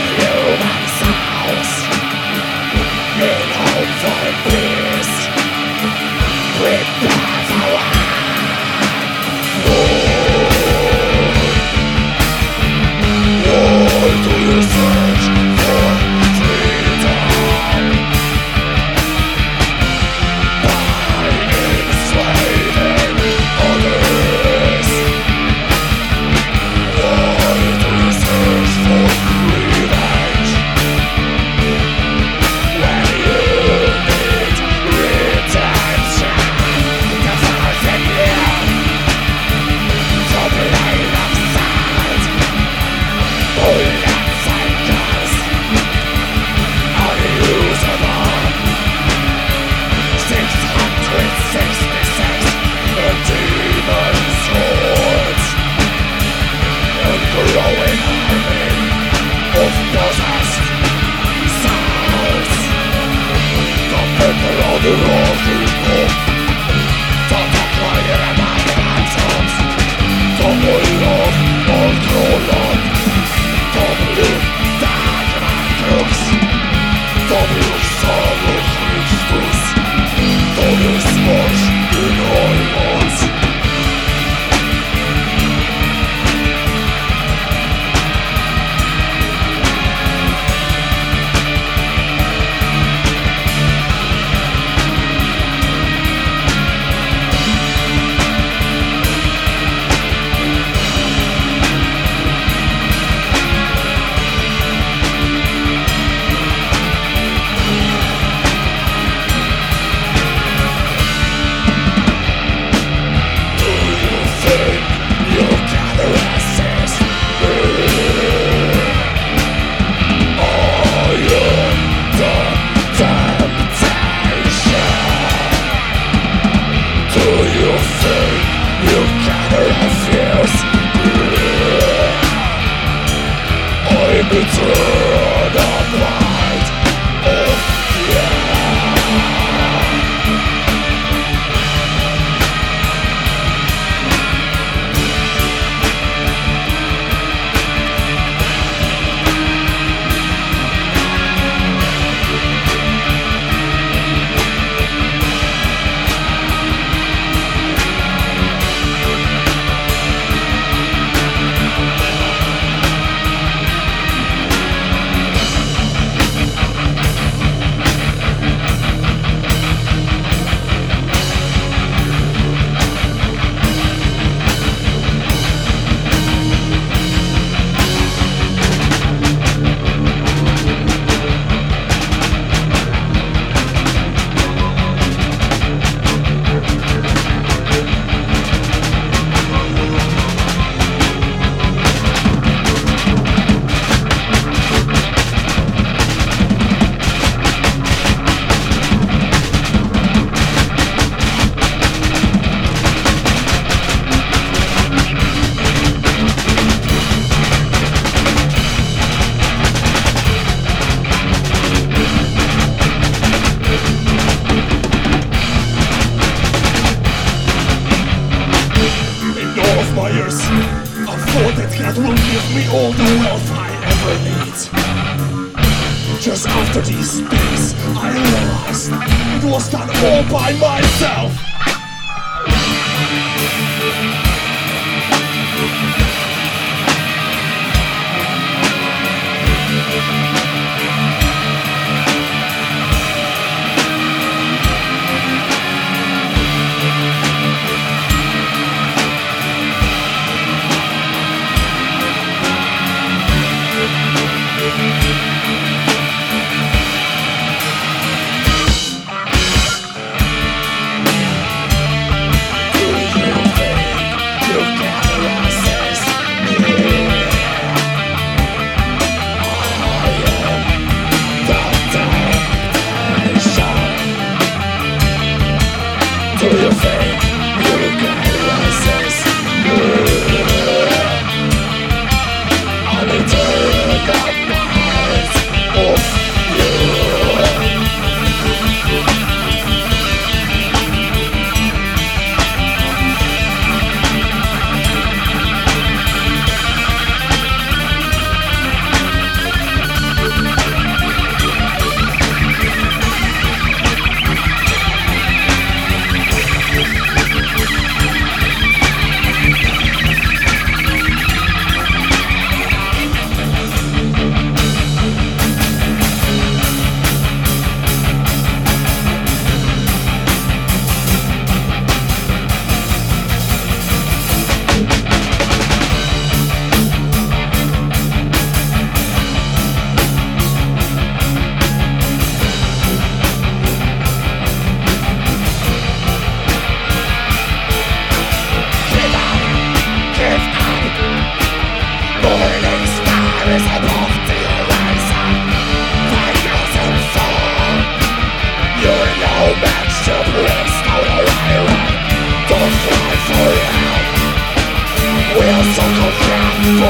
Yeah.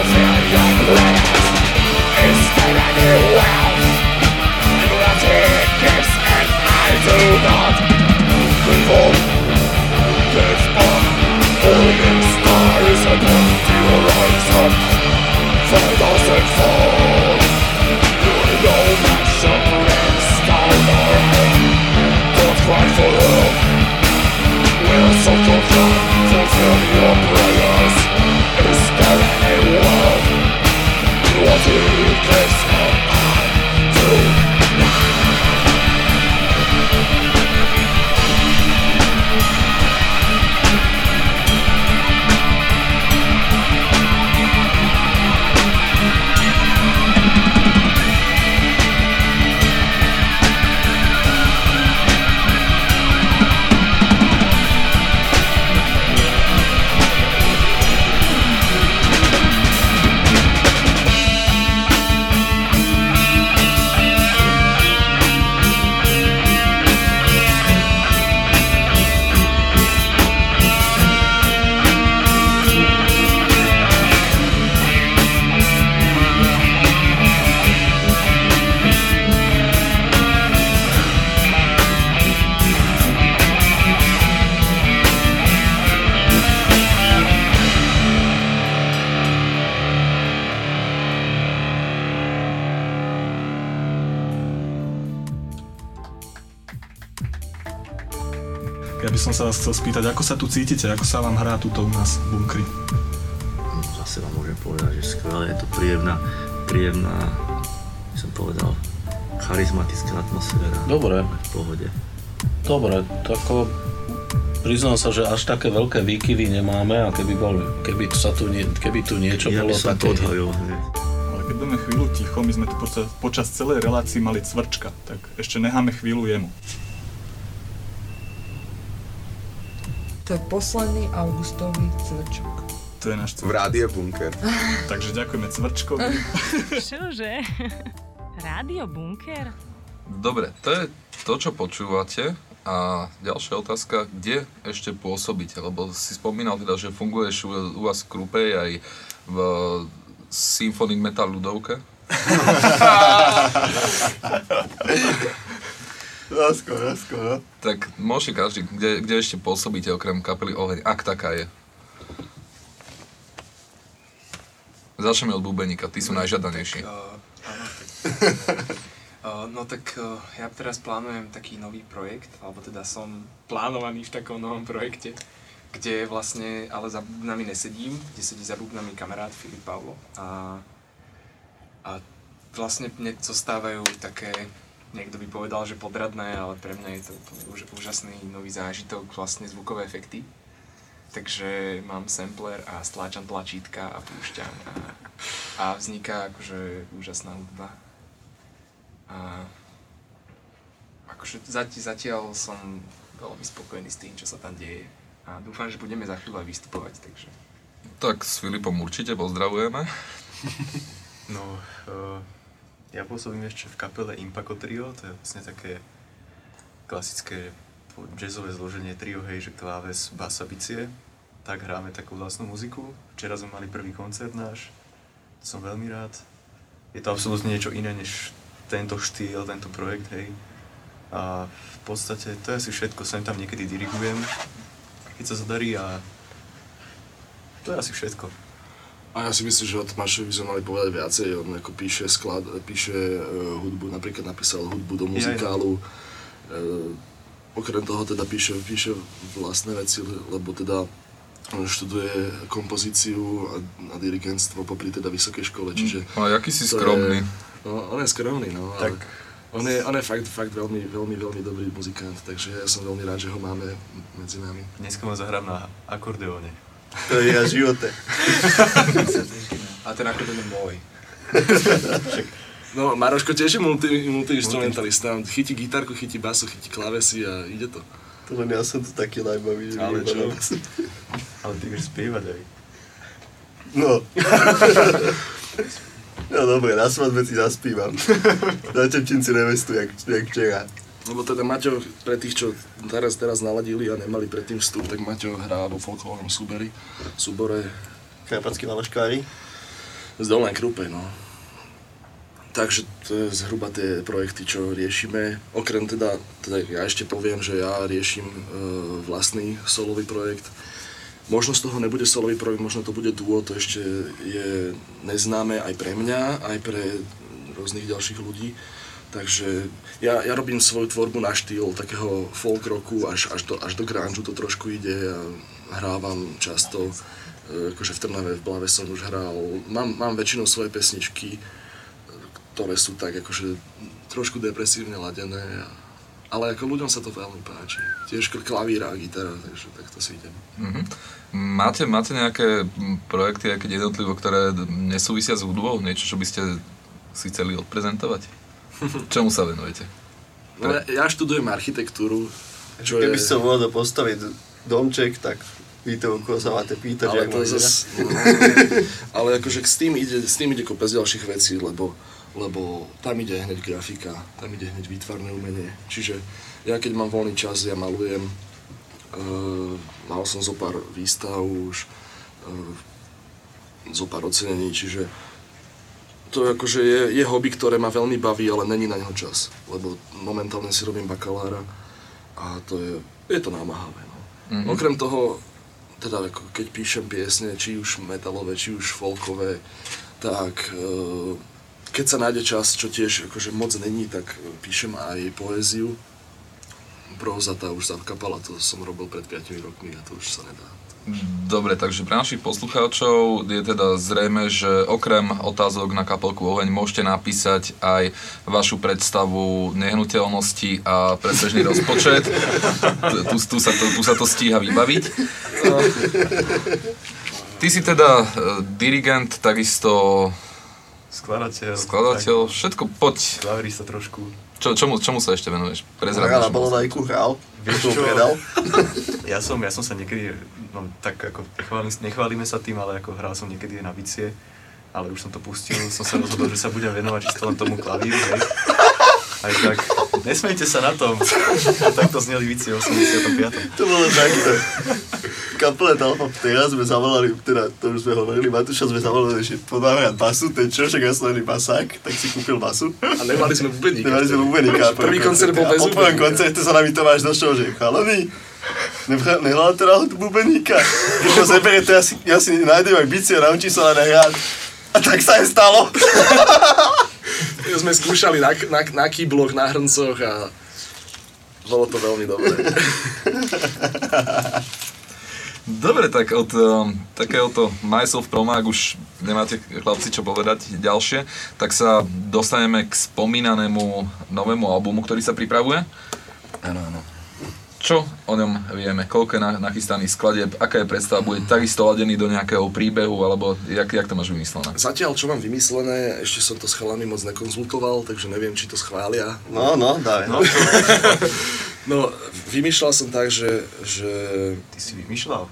warfare. Sa tu cítite, ako sa vám hrá tuto u nás v bunkri? Zase vám môžem povedať, že skvelé, je to príjemná, príjemná, by som povedal, charizmatická atmosféra. Dobre. V pohode. Dobre, tak priznám sa, že až také veľké výkyvy nemáme a keby, bol, keby, sa tu, nie- keby tu niečo Ja bolo také... to odhajil. Ale keď budeme chvíľu ticho, my sme tu počas, počas celej relácii mali cvrčka, tak ešte necháme chvíľu jemu. To je posledný augustový cvrčok. To je náš V rádio Bunker. Takže ďakujeme cvrčkovi. Čože? Rádio Bunker? Dobre, to je to, čo počúvate. A ďalšia otázka, kde ešte pôsobíte? Lebo si spomínal teda, že funguješ u, u vás v Krupej aj v Symphonic Metal ľudovke. Lásko, lásko, no. Tak môže každý, kde, kde ešte pôsobíte okrem kapely Oheň, ak taká je. Začneme od bubeníka, tí sú najžiadanejší. Uh, áno, tak, uh, no tak uh, ja teraz plánujem taký nový projekt, alebo teda som plánovaný v takom novom projekte, kde vlastne ale za bubnami nesedím, kde sedí za bubnami kamarát Filip Pavlo a, a vlastne mne zostávajú také, niekto by povedal, že podradné, ale pre mňa je to úplne úž, úžasný nový zážitok, vlastne zvukové efekty. Takže mám sampler a stláčam tlačítka a púšťam a, a vzniká akože úžasná hudba. A akože zati, zatiaľ som veľmi spokojný s tým, čo sa tam deje. A dúfam, že budeme za chvíľu aj vystupovať, takže... Tak s Filipom určite pozdravujeme. No, uh, ja pôsobím ešte v kapele Impaco Trio, to je vlastne také klasické jazzové zloženie trio, hej, že kláves, basa, bicie. Tak hráme takú vlastnú muziku. Včera sme mali prvý koncert náš, som veľmi rád. Je to absolútne niečo iné než tento štýl, tento projekt, hej. A v podstate to je asi všetko, sem tam niekedy dirigujem, keď sa zadarí a to je asi všetko. A ja si myslím, že o Tomášovi by sme mali povedať viacej. On ako píše, sklad, píše uh, hudbu, napríklad napísal hudbu do muzikálu. Uh, okrem toho teda píše, píše vlastné veci, lebo teda on študuje kompozíciu a, a dirigentstvo popri teda vysokej škole, čiže... A aký si skromný. Je, no, on je skromný, no. Tak. On je, on je fakt, fakt veľmi, veľmi, veľmi dobrý muzikant, takže ja som veľmi rád, že ho máme medzi nami. Dneska vám zahrám na akordeóne. To je ja živote. A ten akordeón je môj. No, Maroško tiež je multi, multi-instrumentalista, on chytí gitarku, chytí basu, chytí klavesy a ide to. To len ja som tu taký najbavý, že Ale čo? Ale ty vieš spievať aj. No. no dobre, na svadbe si zaspívam. Na Tepčinci nevestu, jak, jak včera. Lebo teda Maťo, pre tých, čo teraz, teraz naladili a nemali predtým vstup, tak Maťo hrá vo folklórnom súberi, súbore Karpatskí malaškári. z Dolnej Krupe, no. Takže to je zhruba tie projekty, čo riešime. Okrem teda, teda ja ešte poviem, že ja riešim e, vlastný solový projekt. Možno z toho nebude solový projekt, možno to bude duo, to ešte je neznáme aj pre mňa, aj pre rôznych ďalších ľudí. Takže ja, ja robím svoju tvorbu na štýl takého folk rocku, až, až, do, až do grunge to trošku ide a hrávam často, e, akože v Trnave, v Blave som už hral. Mám, mám väčšinou svoje pesničky, ktoré sú tak akože trošku depresívne ladené, ale ako ľuďom sa to veľmi páči. Tiež kl- klavír a gitara, takže takto si idem. Mhm. Máte, máte nejaké projekty, keď jednotlivo, ktoré nesúvisia s hudbou? Niečo, čo by ste si chceli odprezentovať? Čomu sa venujete? No, ja, ja študujem architektúru, čo Keby je... som mohol postaviť domček, tak víte, o koho sa máte pýtať, ale to zas, no, ale akože s tým ide, s tým ide kopec ďalších vecí, lebo, lebo tam ide hneď grafika, tam ide hneď výtvarné umenie. Čiže ja keď mám voľný čas, ja malujem, uh, mal som zo pár výstav už, uh, zo pár ocenení, čiže to akože je, je hobby, ktoré ma veľmi baví, ale není na neho čas, lebo momentálne si robím bakalára a to je, je to námahavé. No. Mhm. Okrem toho, teda ako keď píšem piesne, či už metalové, či už folkové, tak e, keď sa nájde čas, čo tiež akože moc není, tak píšem aj poéziu. Prozata už sa kapala, to som robil pred 5 rokmi a to už sa nedá. Dobre, takže pre našich poslucháčov je teda zrejme, že okrem otázok na kapelku Oheň môžete napísať aj vašu predstavu nehnuteľnosti a predbežný rozpočet. Tu, tu, sa to, tu sa to stíha vybaviť. Ty si teda e, dirigent, takisto Skladateľ. skladateľ, všetko poď. Klavirista trošku. Čo, čomu, čomu sa ešte venuješ? Prezradíš? na balonajku hral, Vieš čo? predal. Ja som, ja som sa niekedy, no tak ako nechválim, nechválime sa tým, ale ako hral som niekedy na bicie, ale už som to pustil, som sa rozhodol, že sa budem venovať čisto len tomu klavíru, hej. Aj tak, nesmejte sa na tom. Takto zneli bicie v 85. To bolo takto. Kapele Alfa teraz sme zavolali, teda to už sme hovorili, Matúša sme zavolali, že podáme hrať basu, ten čo, však ja som len basák, tak si kúpil basu. A nemali sme bubeníka. Nemali sme bubeníka. Prvý koncert bol bez A po prvom bubeníka. koncerte sa nami Tomáš došiel, že chalani, nehľadá teda tu bubeníka. Keď ho zeberete, ja si, ja si nájdem aj bicie naučím sa na nehrať. A tak sa aj stalo. My sme skúšali na, na, na kýbloch, na hrncoch a bolo to veľmi dobré. Dobre, tak od um, takéhoto Myself Promák už nemáte chlapci čo povedať ďalšie, tak sa dostaneme k spomínanému novému albumu, ktorý sa pripravuje. Áno, áno. Čo o ňom vieme? Koľko je na- nachystaných skladieb? Aká je predstava? Bude takisto ladený do nejakého príbehu? Alebo jak, jak to máš vymyslené? Zatiaľ, čo mám vymyslené, ešte som to s chalami moc nekonzultoval, takže neviem, či to schvália. No, no, daj. No, no vymýšľal som tak, že, že... Ty si vymýšľal?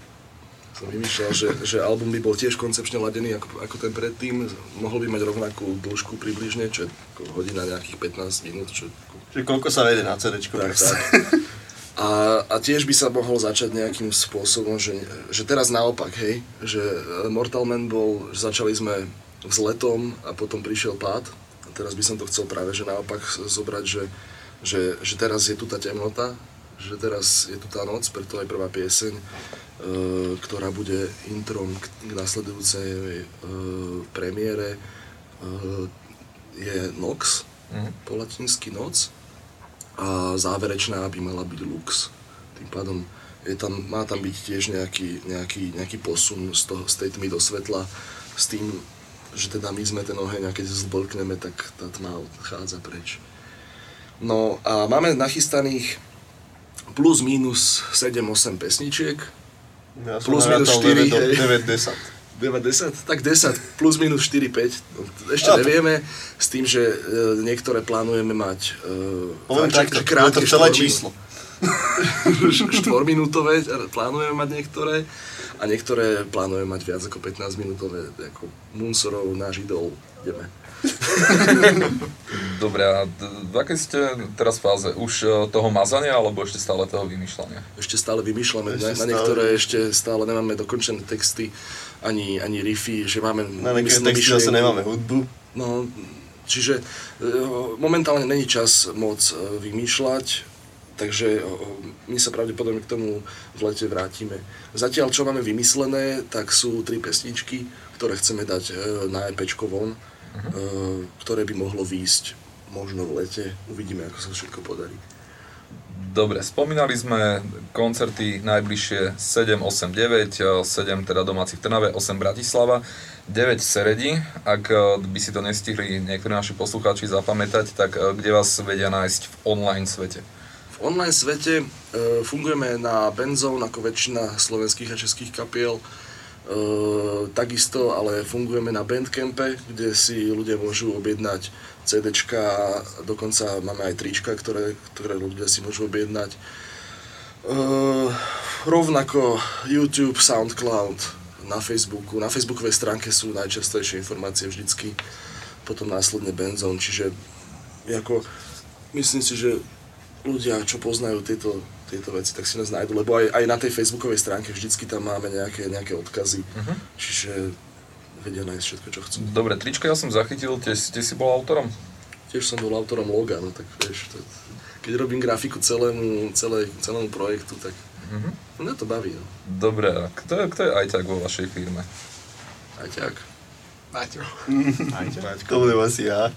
Som vymýšľal, že, že album by bol tiež koncepčne ladený ako, ako ten predtým. Mohol by mať rovnakú dĺžku približne, čo je hodina nejakých 15 minút. Čo, Že koľko sa vede na CD-čku. tak, tak. A, a tiež by sa mohol začať nejakým spôsobom, že, že teraz naopak, hej, že e, Mortal Man bol, že začali sme vzletom a potom prišiel pád. A teraz by som to chcel práve, že naopak zobrať, že, že, že teraz je tu tá temnota, že teraz je tu tá noc, preto aj prvá pieseň, e, ktorá bude introm k, k nasledujúcej e, premiére, e, je Nox, Mhm. po latinsky noc a záverečná by mala byť lux. Tým pádom je tam, má tam byť tiež nejaký, nejaký, nejaký posun z, toho, z tej tmy do svetla s tým, že teda my sme ten oheň a keď zblkneme, tak tá tma odchádza preč. No a máme nachystaných plus minus 7-8 pesničiek. Ja plus minus narátal 4, 9 do- hej. 9, 10. 9, 10? Tak 10, plus minus 4, 5. Ešte A nevieme, s tým, že e, niektoré plánujeme mať e, Poviem takto, krátke to celé číslo. Štvorminútové plánujeme mať niektoré a niektoré plánujeme mať viac ako 15 minútové, ako Munsorov, náš idol, ideme. Dobre, a v akej ste teraz fáze? Už e, toho mazania, alebo ešte stále toho vymýšľania? Ešte stále vymýšľame, Ešte na, na stále. niektoré ešte stále nemáme dokončené texty, ani, ani riffy, že máme Na niektoré texty zase nemáme hudbu. No, čiže e, momentálne není čas moc e, vymýšľať, takže my sa pravdepodobne k tomu v lete vrátime. Zatiaľ, čo máme vymyslené, tak sú tri pesničky, ktoré chceme dať e, na EPčko von, e, ktoré by mohlo výjsť možno v lete. Uvidíme, ako sa všetko podarí. Dobre, spomínali sme koncerty najbližšie 7, 8, 9, 7 teda domáci v Trnave, 8 Bratislava, 9 v Seredi. Ak e, by si to nestihli niektorí naši poslucháči zapamätať, tak kde vás vedia nájsť v online svete? V online svete e, fungujeme na Benzone ako väčšina slovenských a českých kapiel. E, takisto ale fungujeme na Bandcampe, kde si ľudia môžu objednať a dokonca máme aj trička, ktoré, ktoré ľudia si môžu objednať. E, rovnako YouTube, Soundcloud, na Facebooku. Na Facebookovej stránke sú najčastejšie informácie vždycky, potom následne Benzone, čiže ako, myslím si, že ľudia, čo poznajú tieto, tieto veci, tak si nás nájdu, lebo aj, aj na tej facebookovej stránke vždycky tam máme nejaké, nejaké odkazy, Mhm. čiže vedia nájsť všetko, čo chcú. Dobre, trička ja som zachytil, tiež, tiež si bol autorom? Tiež som bol autorom loga, no tak vieš, to, keď robím grafiku celému, celé, celému projektu, tak Mhm. mňa to baví, no. Dobre, a kto, je- kto je ajťak vo vašej firme? Aj tak. Maťo. To budem asi ja.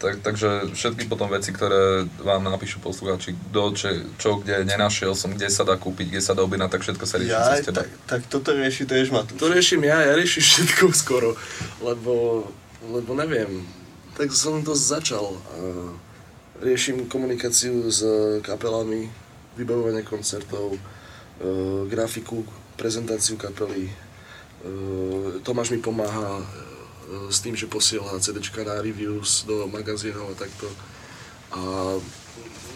Tak, takže všetky potom veci, ktoré vám napíšu poslucháči, kto, čo, čo, kde nenašiel som, kde sa dá kúpiť, kde sa dá objednať, tak všetko sa rieši Ja, cez teba. tak, tak toto rieši tiež Matúš. To riešim ja, ja riešim všetko skoro, lebo, lebo neviem, tak som to začal. Riešim komunikáciu s kapelami, vybavovanie koncertov, e, grafiku, prezentáciu kapely. E, Tomáš mi pomáha s tým, že posiela CDčka na reviews do magazínov a takto. A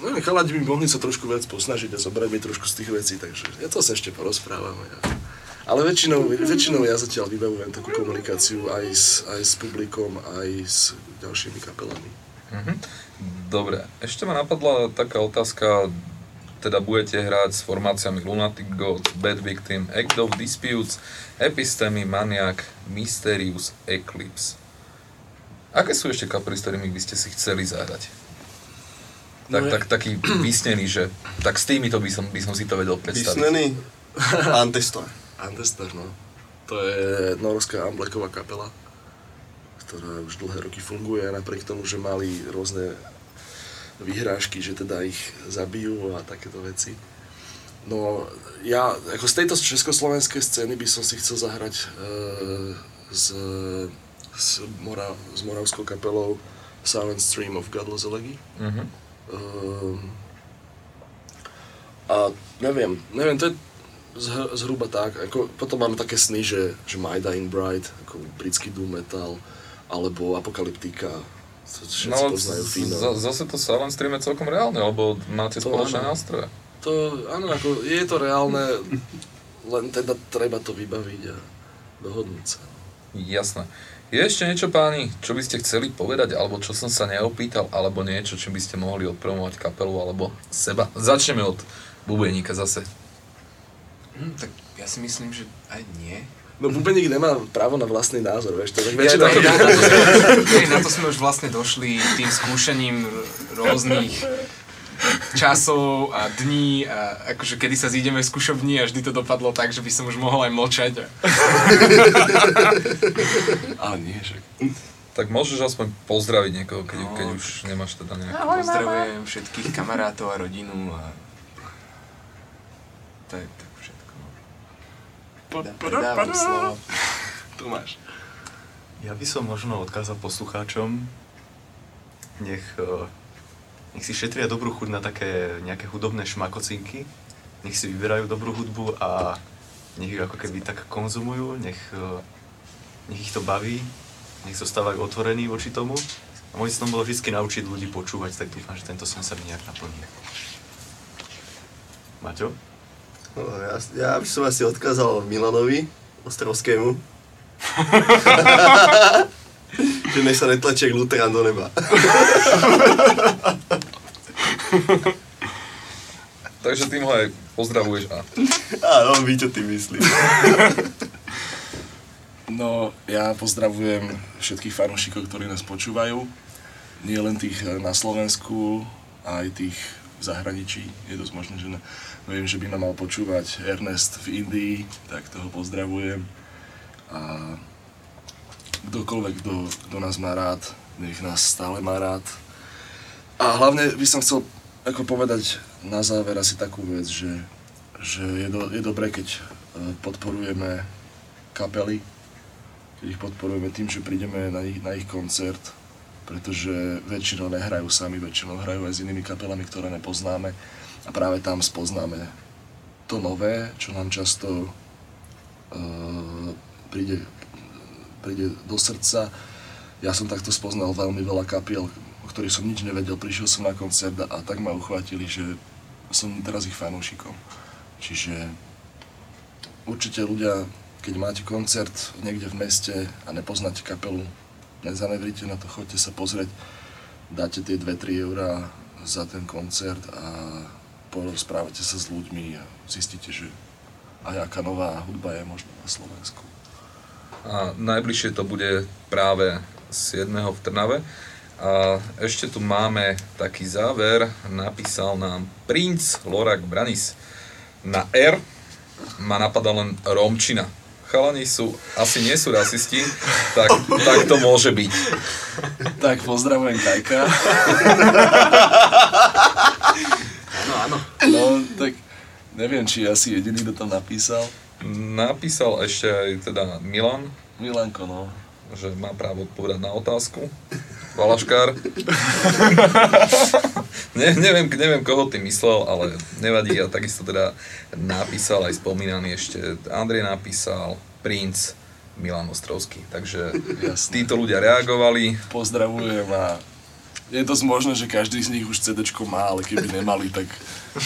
no, chaladi by mohli sa trošku viac posnažiť a zobrať mi trošku z tých vecí, takže ja to sa ešte porozprávame. Ale väčšinou, väčšinou ja zatiaľ vybavujem takú komunikáciu aj s, aj s publikom, aj s ďalšími kapelami. Mhm. Dobre, ešte ma napadla taká otázka, teda budete hrať s formáciami Lunatic Gods, Bad Victim, Act of Disputes, Epistemy, Maniac, Mysterious, Eclipse. Aké sú ešte kapely, s ktorými by ste si chceli zahrať? Tak, No tak, taký vysnený, že tak s týmito by som, by som si to vedel predstaviť. Vysnený? Antestor. Antestor, no. To je norská Ambleková kapela, ktorá už dlhé roky funguje a napriek tomu, že mali rôzne vyhrážky, že teda ich zabijú a takéto veci. No, ja ako z tejto československej scény by som si chcel zahrať e, s, s, Mora, s moravskou kapelou Silent Stream of Godless Elegy. Mhm. Ehm, a neviem, neviem, to je zh- zhruba tak. Ako, potom mám také sny, že, že My Dying Bride, ako britský doom metal, alebo Apokalyptika, všetci No, poznajú Fino. z- zase to Silent Stream je celkom reálne, lebo máte To spoločné áno. nástroje. To, áno, ako, je to reálne, len teda treba to vybaviť a dohodnúť sa. Jasné. Je ešte niečo, páni, čo by ste chceli povedať, alebo čo som sa neopýtal, alebo niečo, čím by ste mohli odpromovať kapelu, alebo seba? Začneme od bubeníka zase. Hm, tak ja si myslím, že aj nie. No bubeník nemá právo na vlastný názor, vieš, to tak Ja, väčšinou... to, ja, na, to sme, hej, na to sme už vlastne došli tým skúšaním rôznych časov a dní a akože kedy sa zídeme v skúšobni a vždy to dopadlo tak, že by som už mohol aj mlčať. A nie, že... Tak môžeš aspoň pozdraviť niekoho, keď, keď už nemáš teda nejaké... Pozdravujem všetkých kamarátov a rodinu a to je tak Predávam slovo. Tomáš. Ja by som možno odkázal poslucháčom, nech, eh, nech si šetria dobrú chuť na také nejaké hudobné šmakocinky, nech si vyberajú dobrú hudbu a nech ju ako keby tak konzumujú, nech, eh, nech ich to baví, nech zostávajú otvorení voči tomu. A môj snom bolo vždy naučiť ľudí počúvať, tak dúfam, že tento sen sa mi nejak naplní. Maťo? Ja, ja by som asi odkázal Milanovi Ostrovskému. že nech sa netlačí jak Luterán do neba. Takže tým ho aj pozdravuješ a... Áno, ví, čo ty myslíš. No, ja pozdravujem všetkých fanúšikov, ktorí nás počúvajú. Nie len tých eh, na Slovensku, aj tých zahraničí. Je dosť možné, že na, viem, že by ma mal počúvať Ernest v Indii, tak toho pozdravujem. A kdokoľvek, kto, kto nás má rád, nech nás stále má rád. A hlavne by som chcel ako povedať na záver asi takú vec, že, že je, do, je dobré, keď eh, podporujeme kapely, keď ich podporujeme tým, že prídeme na ich, na ich koncert, pretože väčšinou nehrajú sami, väčšinou hrajú aj s inými kapelami, ktoré nepoznáme a práve tam spoznáme to nové, čo nám často uh, príde, príde do srdca. Ja som takto spoznal veľmi veľa kapiel, o ktorých som nič nevedel, prišiel som na koncert a tak ma uchvátili, že som teraz ich fanúšikom. Čiže určite ľudia, keď máte koncert niekde v meste a nepoznáte kapelu, nezanevrite na to, choďte sa pozrieť, dáte tie 2-3 eurá za ten koncert a porozprávate sa s ľuďmi a zistíte, že aj aká nová hudba je možno na Slovensku. A najbližšie to bude práve 7. v Trnave. A ešte tu máme taký záver, napísal nám Princ Lorak Branis. Na R ma napadá len Romčina. Chalani sú, asi nie sú rasisti, tak, tak to môže byť. Tak pozdravujem Kajka. Áno, áno. No, tak neviem, či asi jediný, kto tam napísal. Napísal ešte aj teda Milan, Milanko, no. že má právo odpovedať na otázku. Valaškár. ne, neviem, neviem, koho ty myslel, ale nevadí. A takisto teda napísal aj spomínaný ešte Andrej napísal, Princ, Milan Ostrovský. Takže Jasné. títo ľudia reagovali. Pozdravujem a je dosť možné, že každý z nich už CD má, ale keby nemali, tak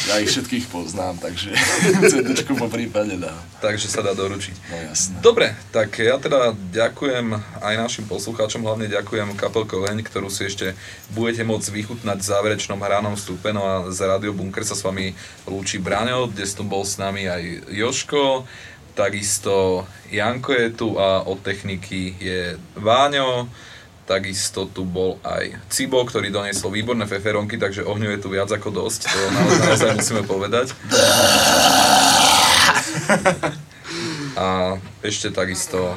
ja ich všetkých poznám, takže CD po prípade dám. Takže sa dá doručiť. No jasné. Dobre, tak ja teda ďakujem aj našim poslucháčom, hlavne ďakujem kapelke Leň, ktorú si ešte budete môcť vychutnať v záverečnom hranom vstupe, no a za Radio Bunker sa s vami lúči Braňo, dnes tu bol s nami aj Joško, takisto Janko je tu a od techniky je Váňo, takisto tu bol aj Cibo, ktorý doniesol výborné feferonky, takže ohňu je tu viac ako dosť, to naozaj, naozaj musíme povedať. A ešte takisto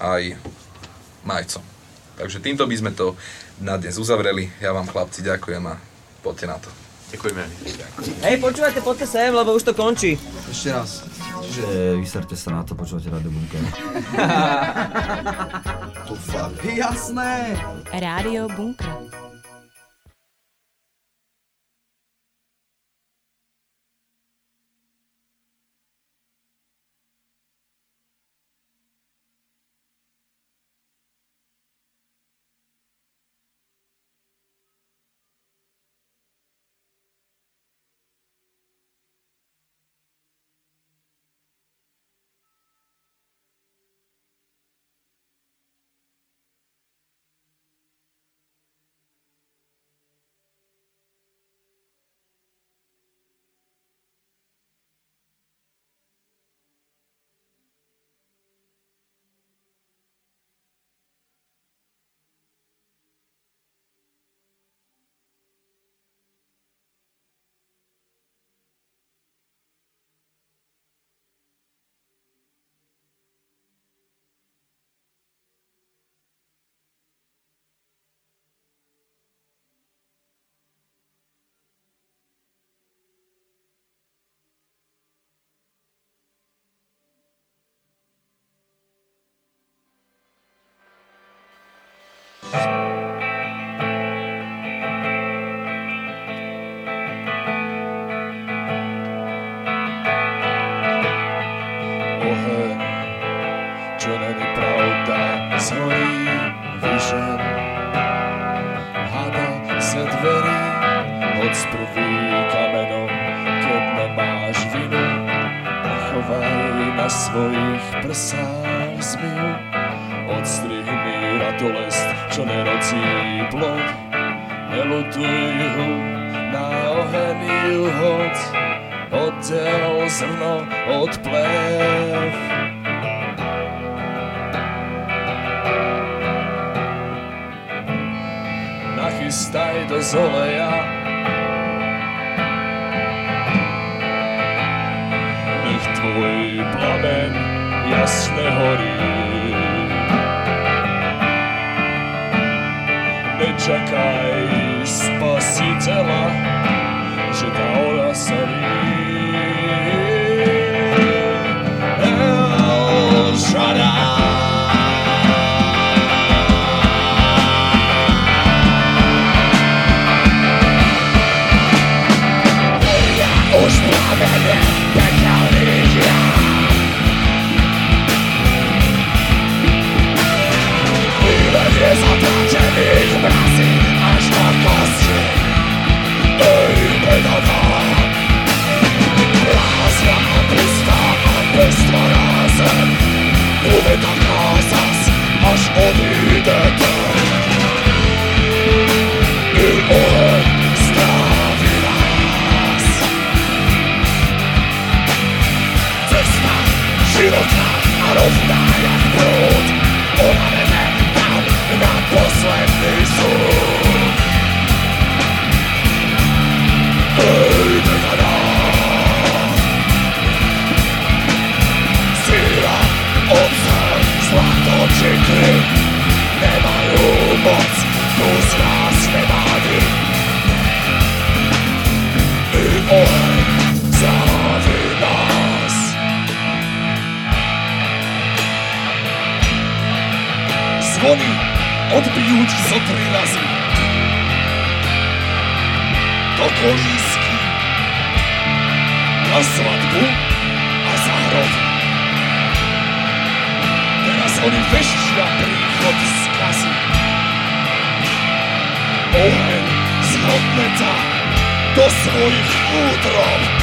aj Majco. Takže týmto by sme to na dnes uzavreli. Ja vám chlapci ďakujem a poďte na to. Ďakujeme. Hej, počúvajte, poďte sem, lebo už to končí. Ešte raz. Čiže vyserte sa na to, počúvate Radio Bunker. To fakt. Jasné! Rádio Bunker. Prsách zmiu. Odstrihni ratolest, čo nerocí plod, nelutuj hu, na oheň ju hoď, oddel zrno od plev. Nachystaj do zoleja, tvoj plamen jasne horí. Nečakaj spasiteľa, že tá sa El Shaddai. Arówna Krzyki nemajú moc Tu z nás nevadí. I oheň zahaví nás. Zvony odbijú ti zo tri razy. Do kolísky. Na svadbu a za hrobu on vyšť na príchod skazy. Oheň zhodne ťa do svojich útrov.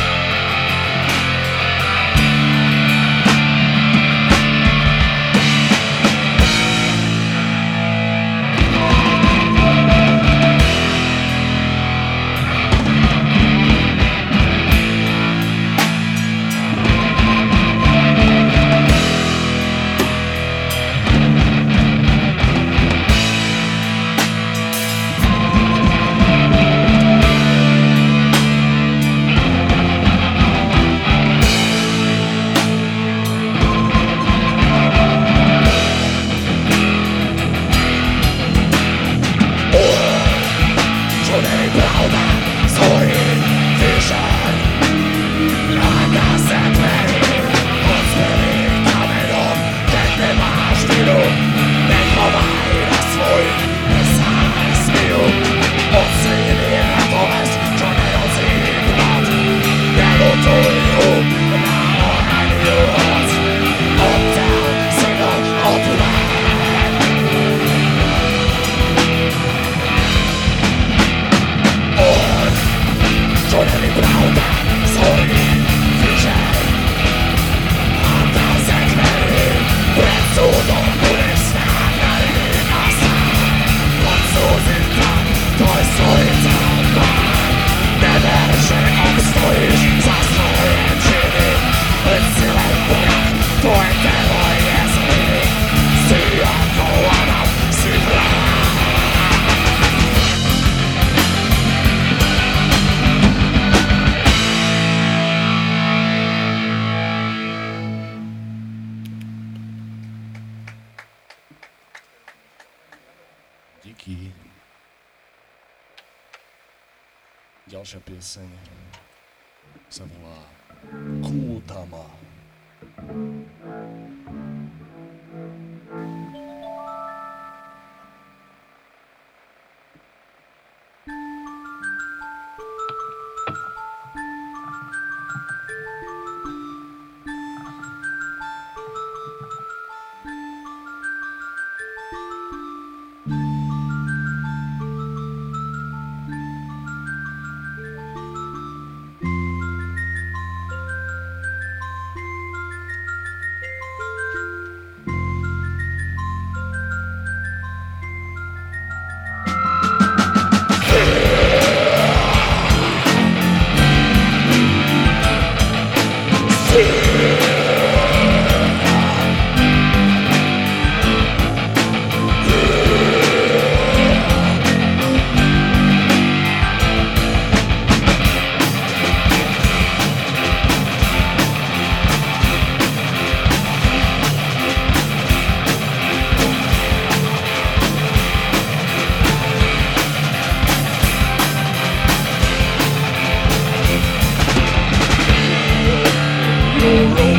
the.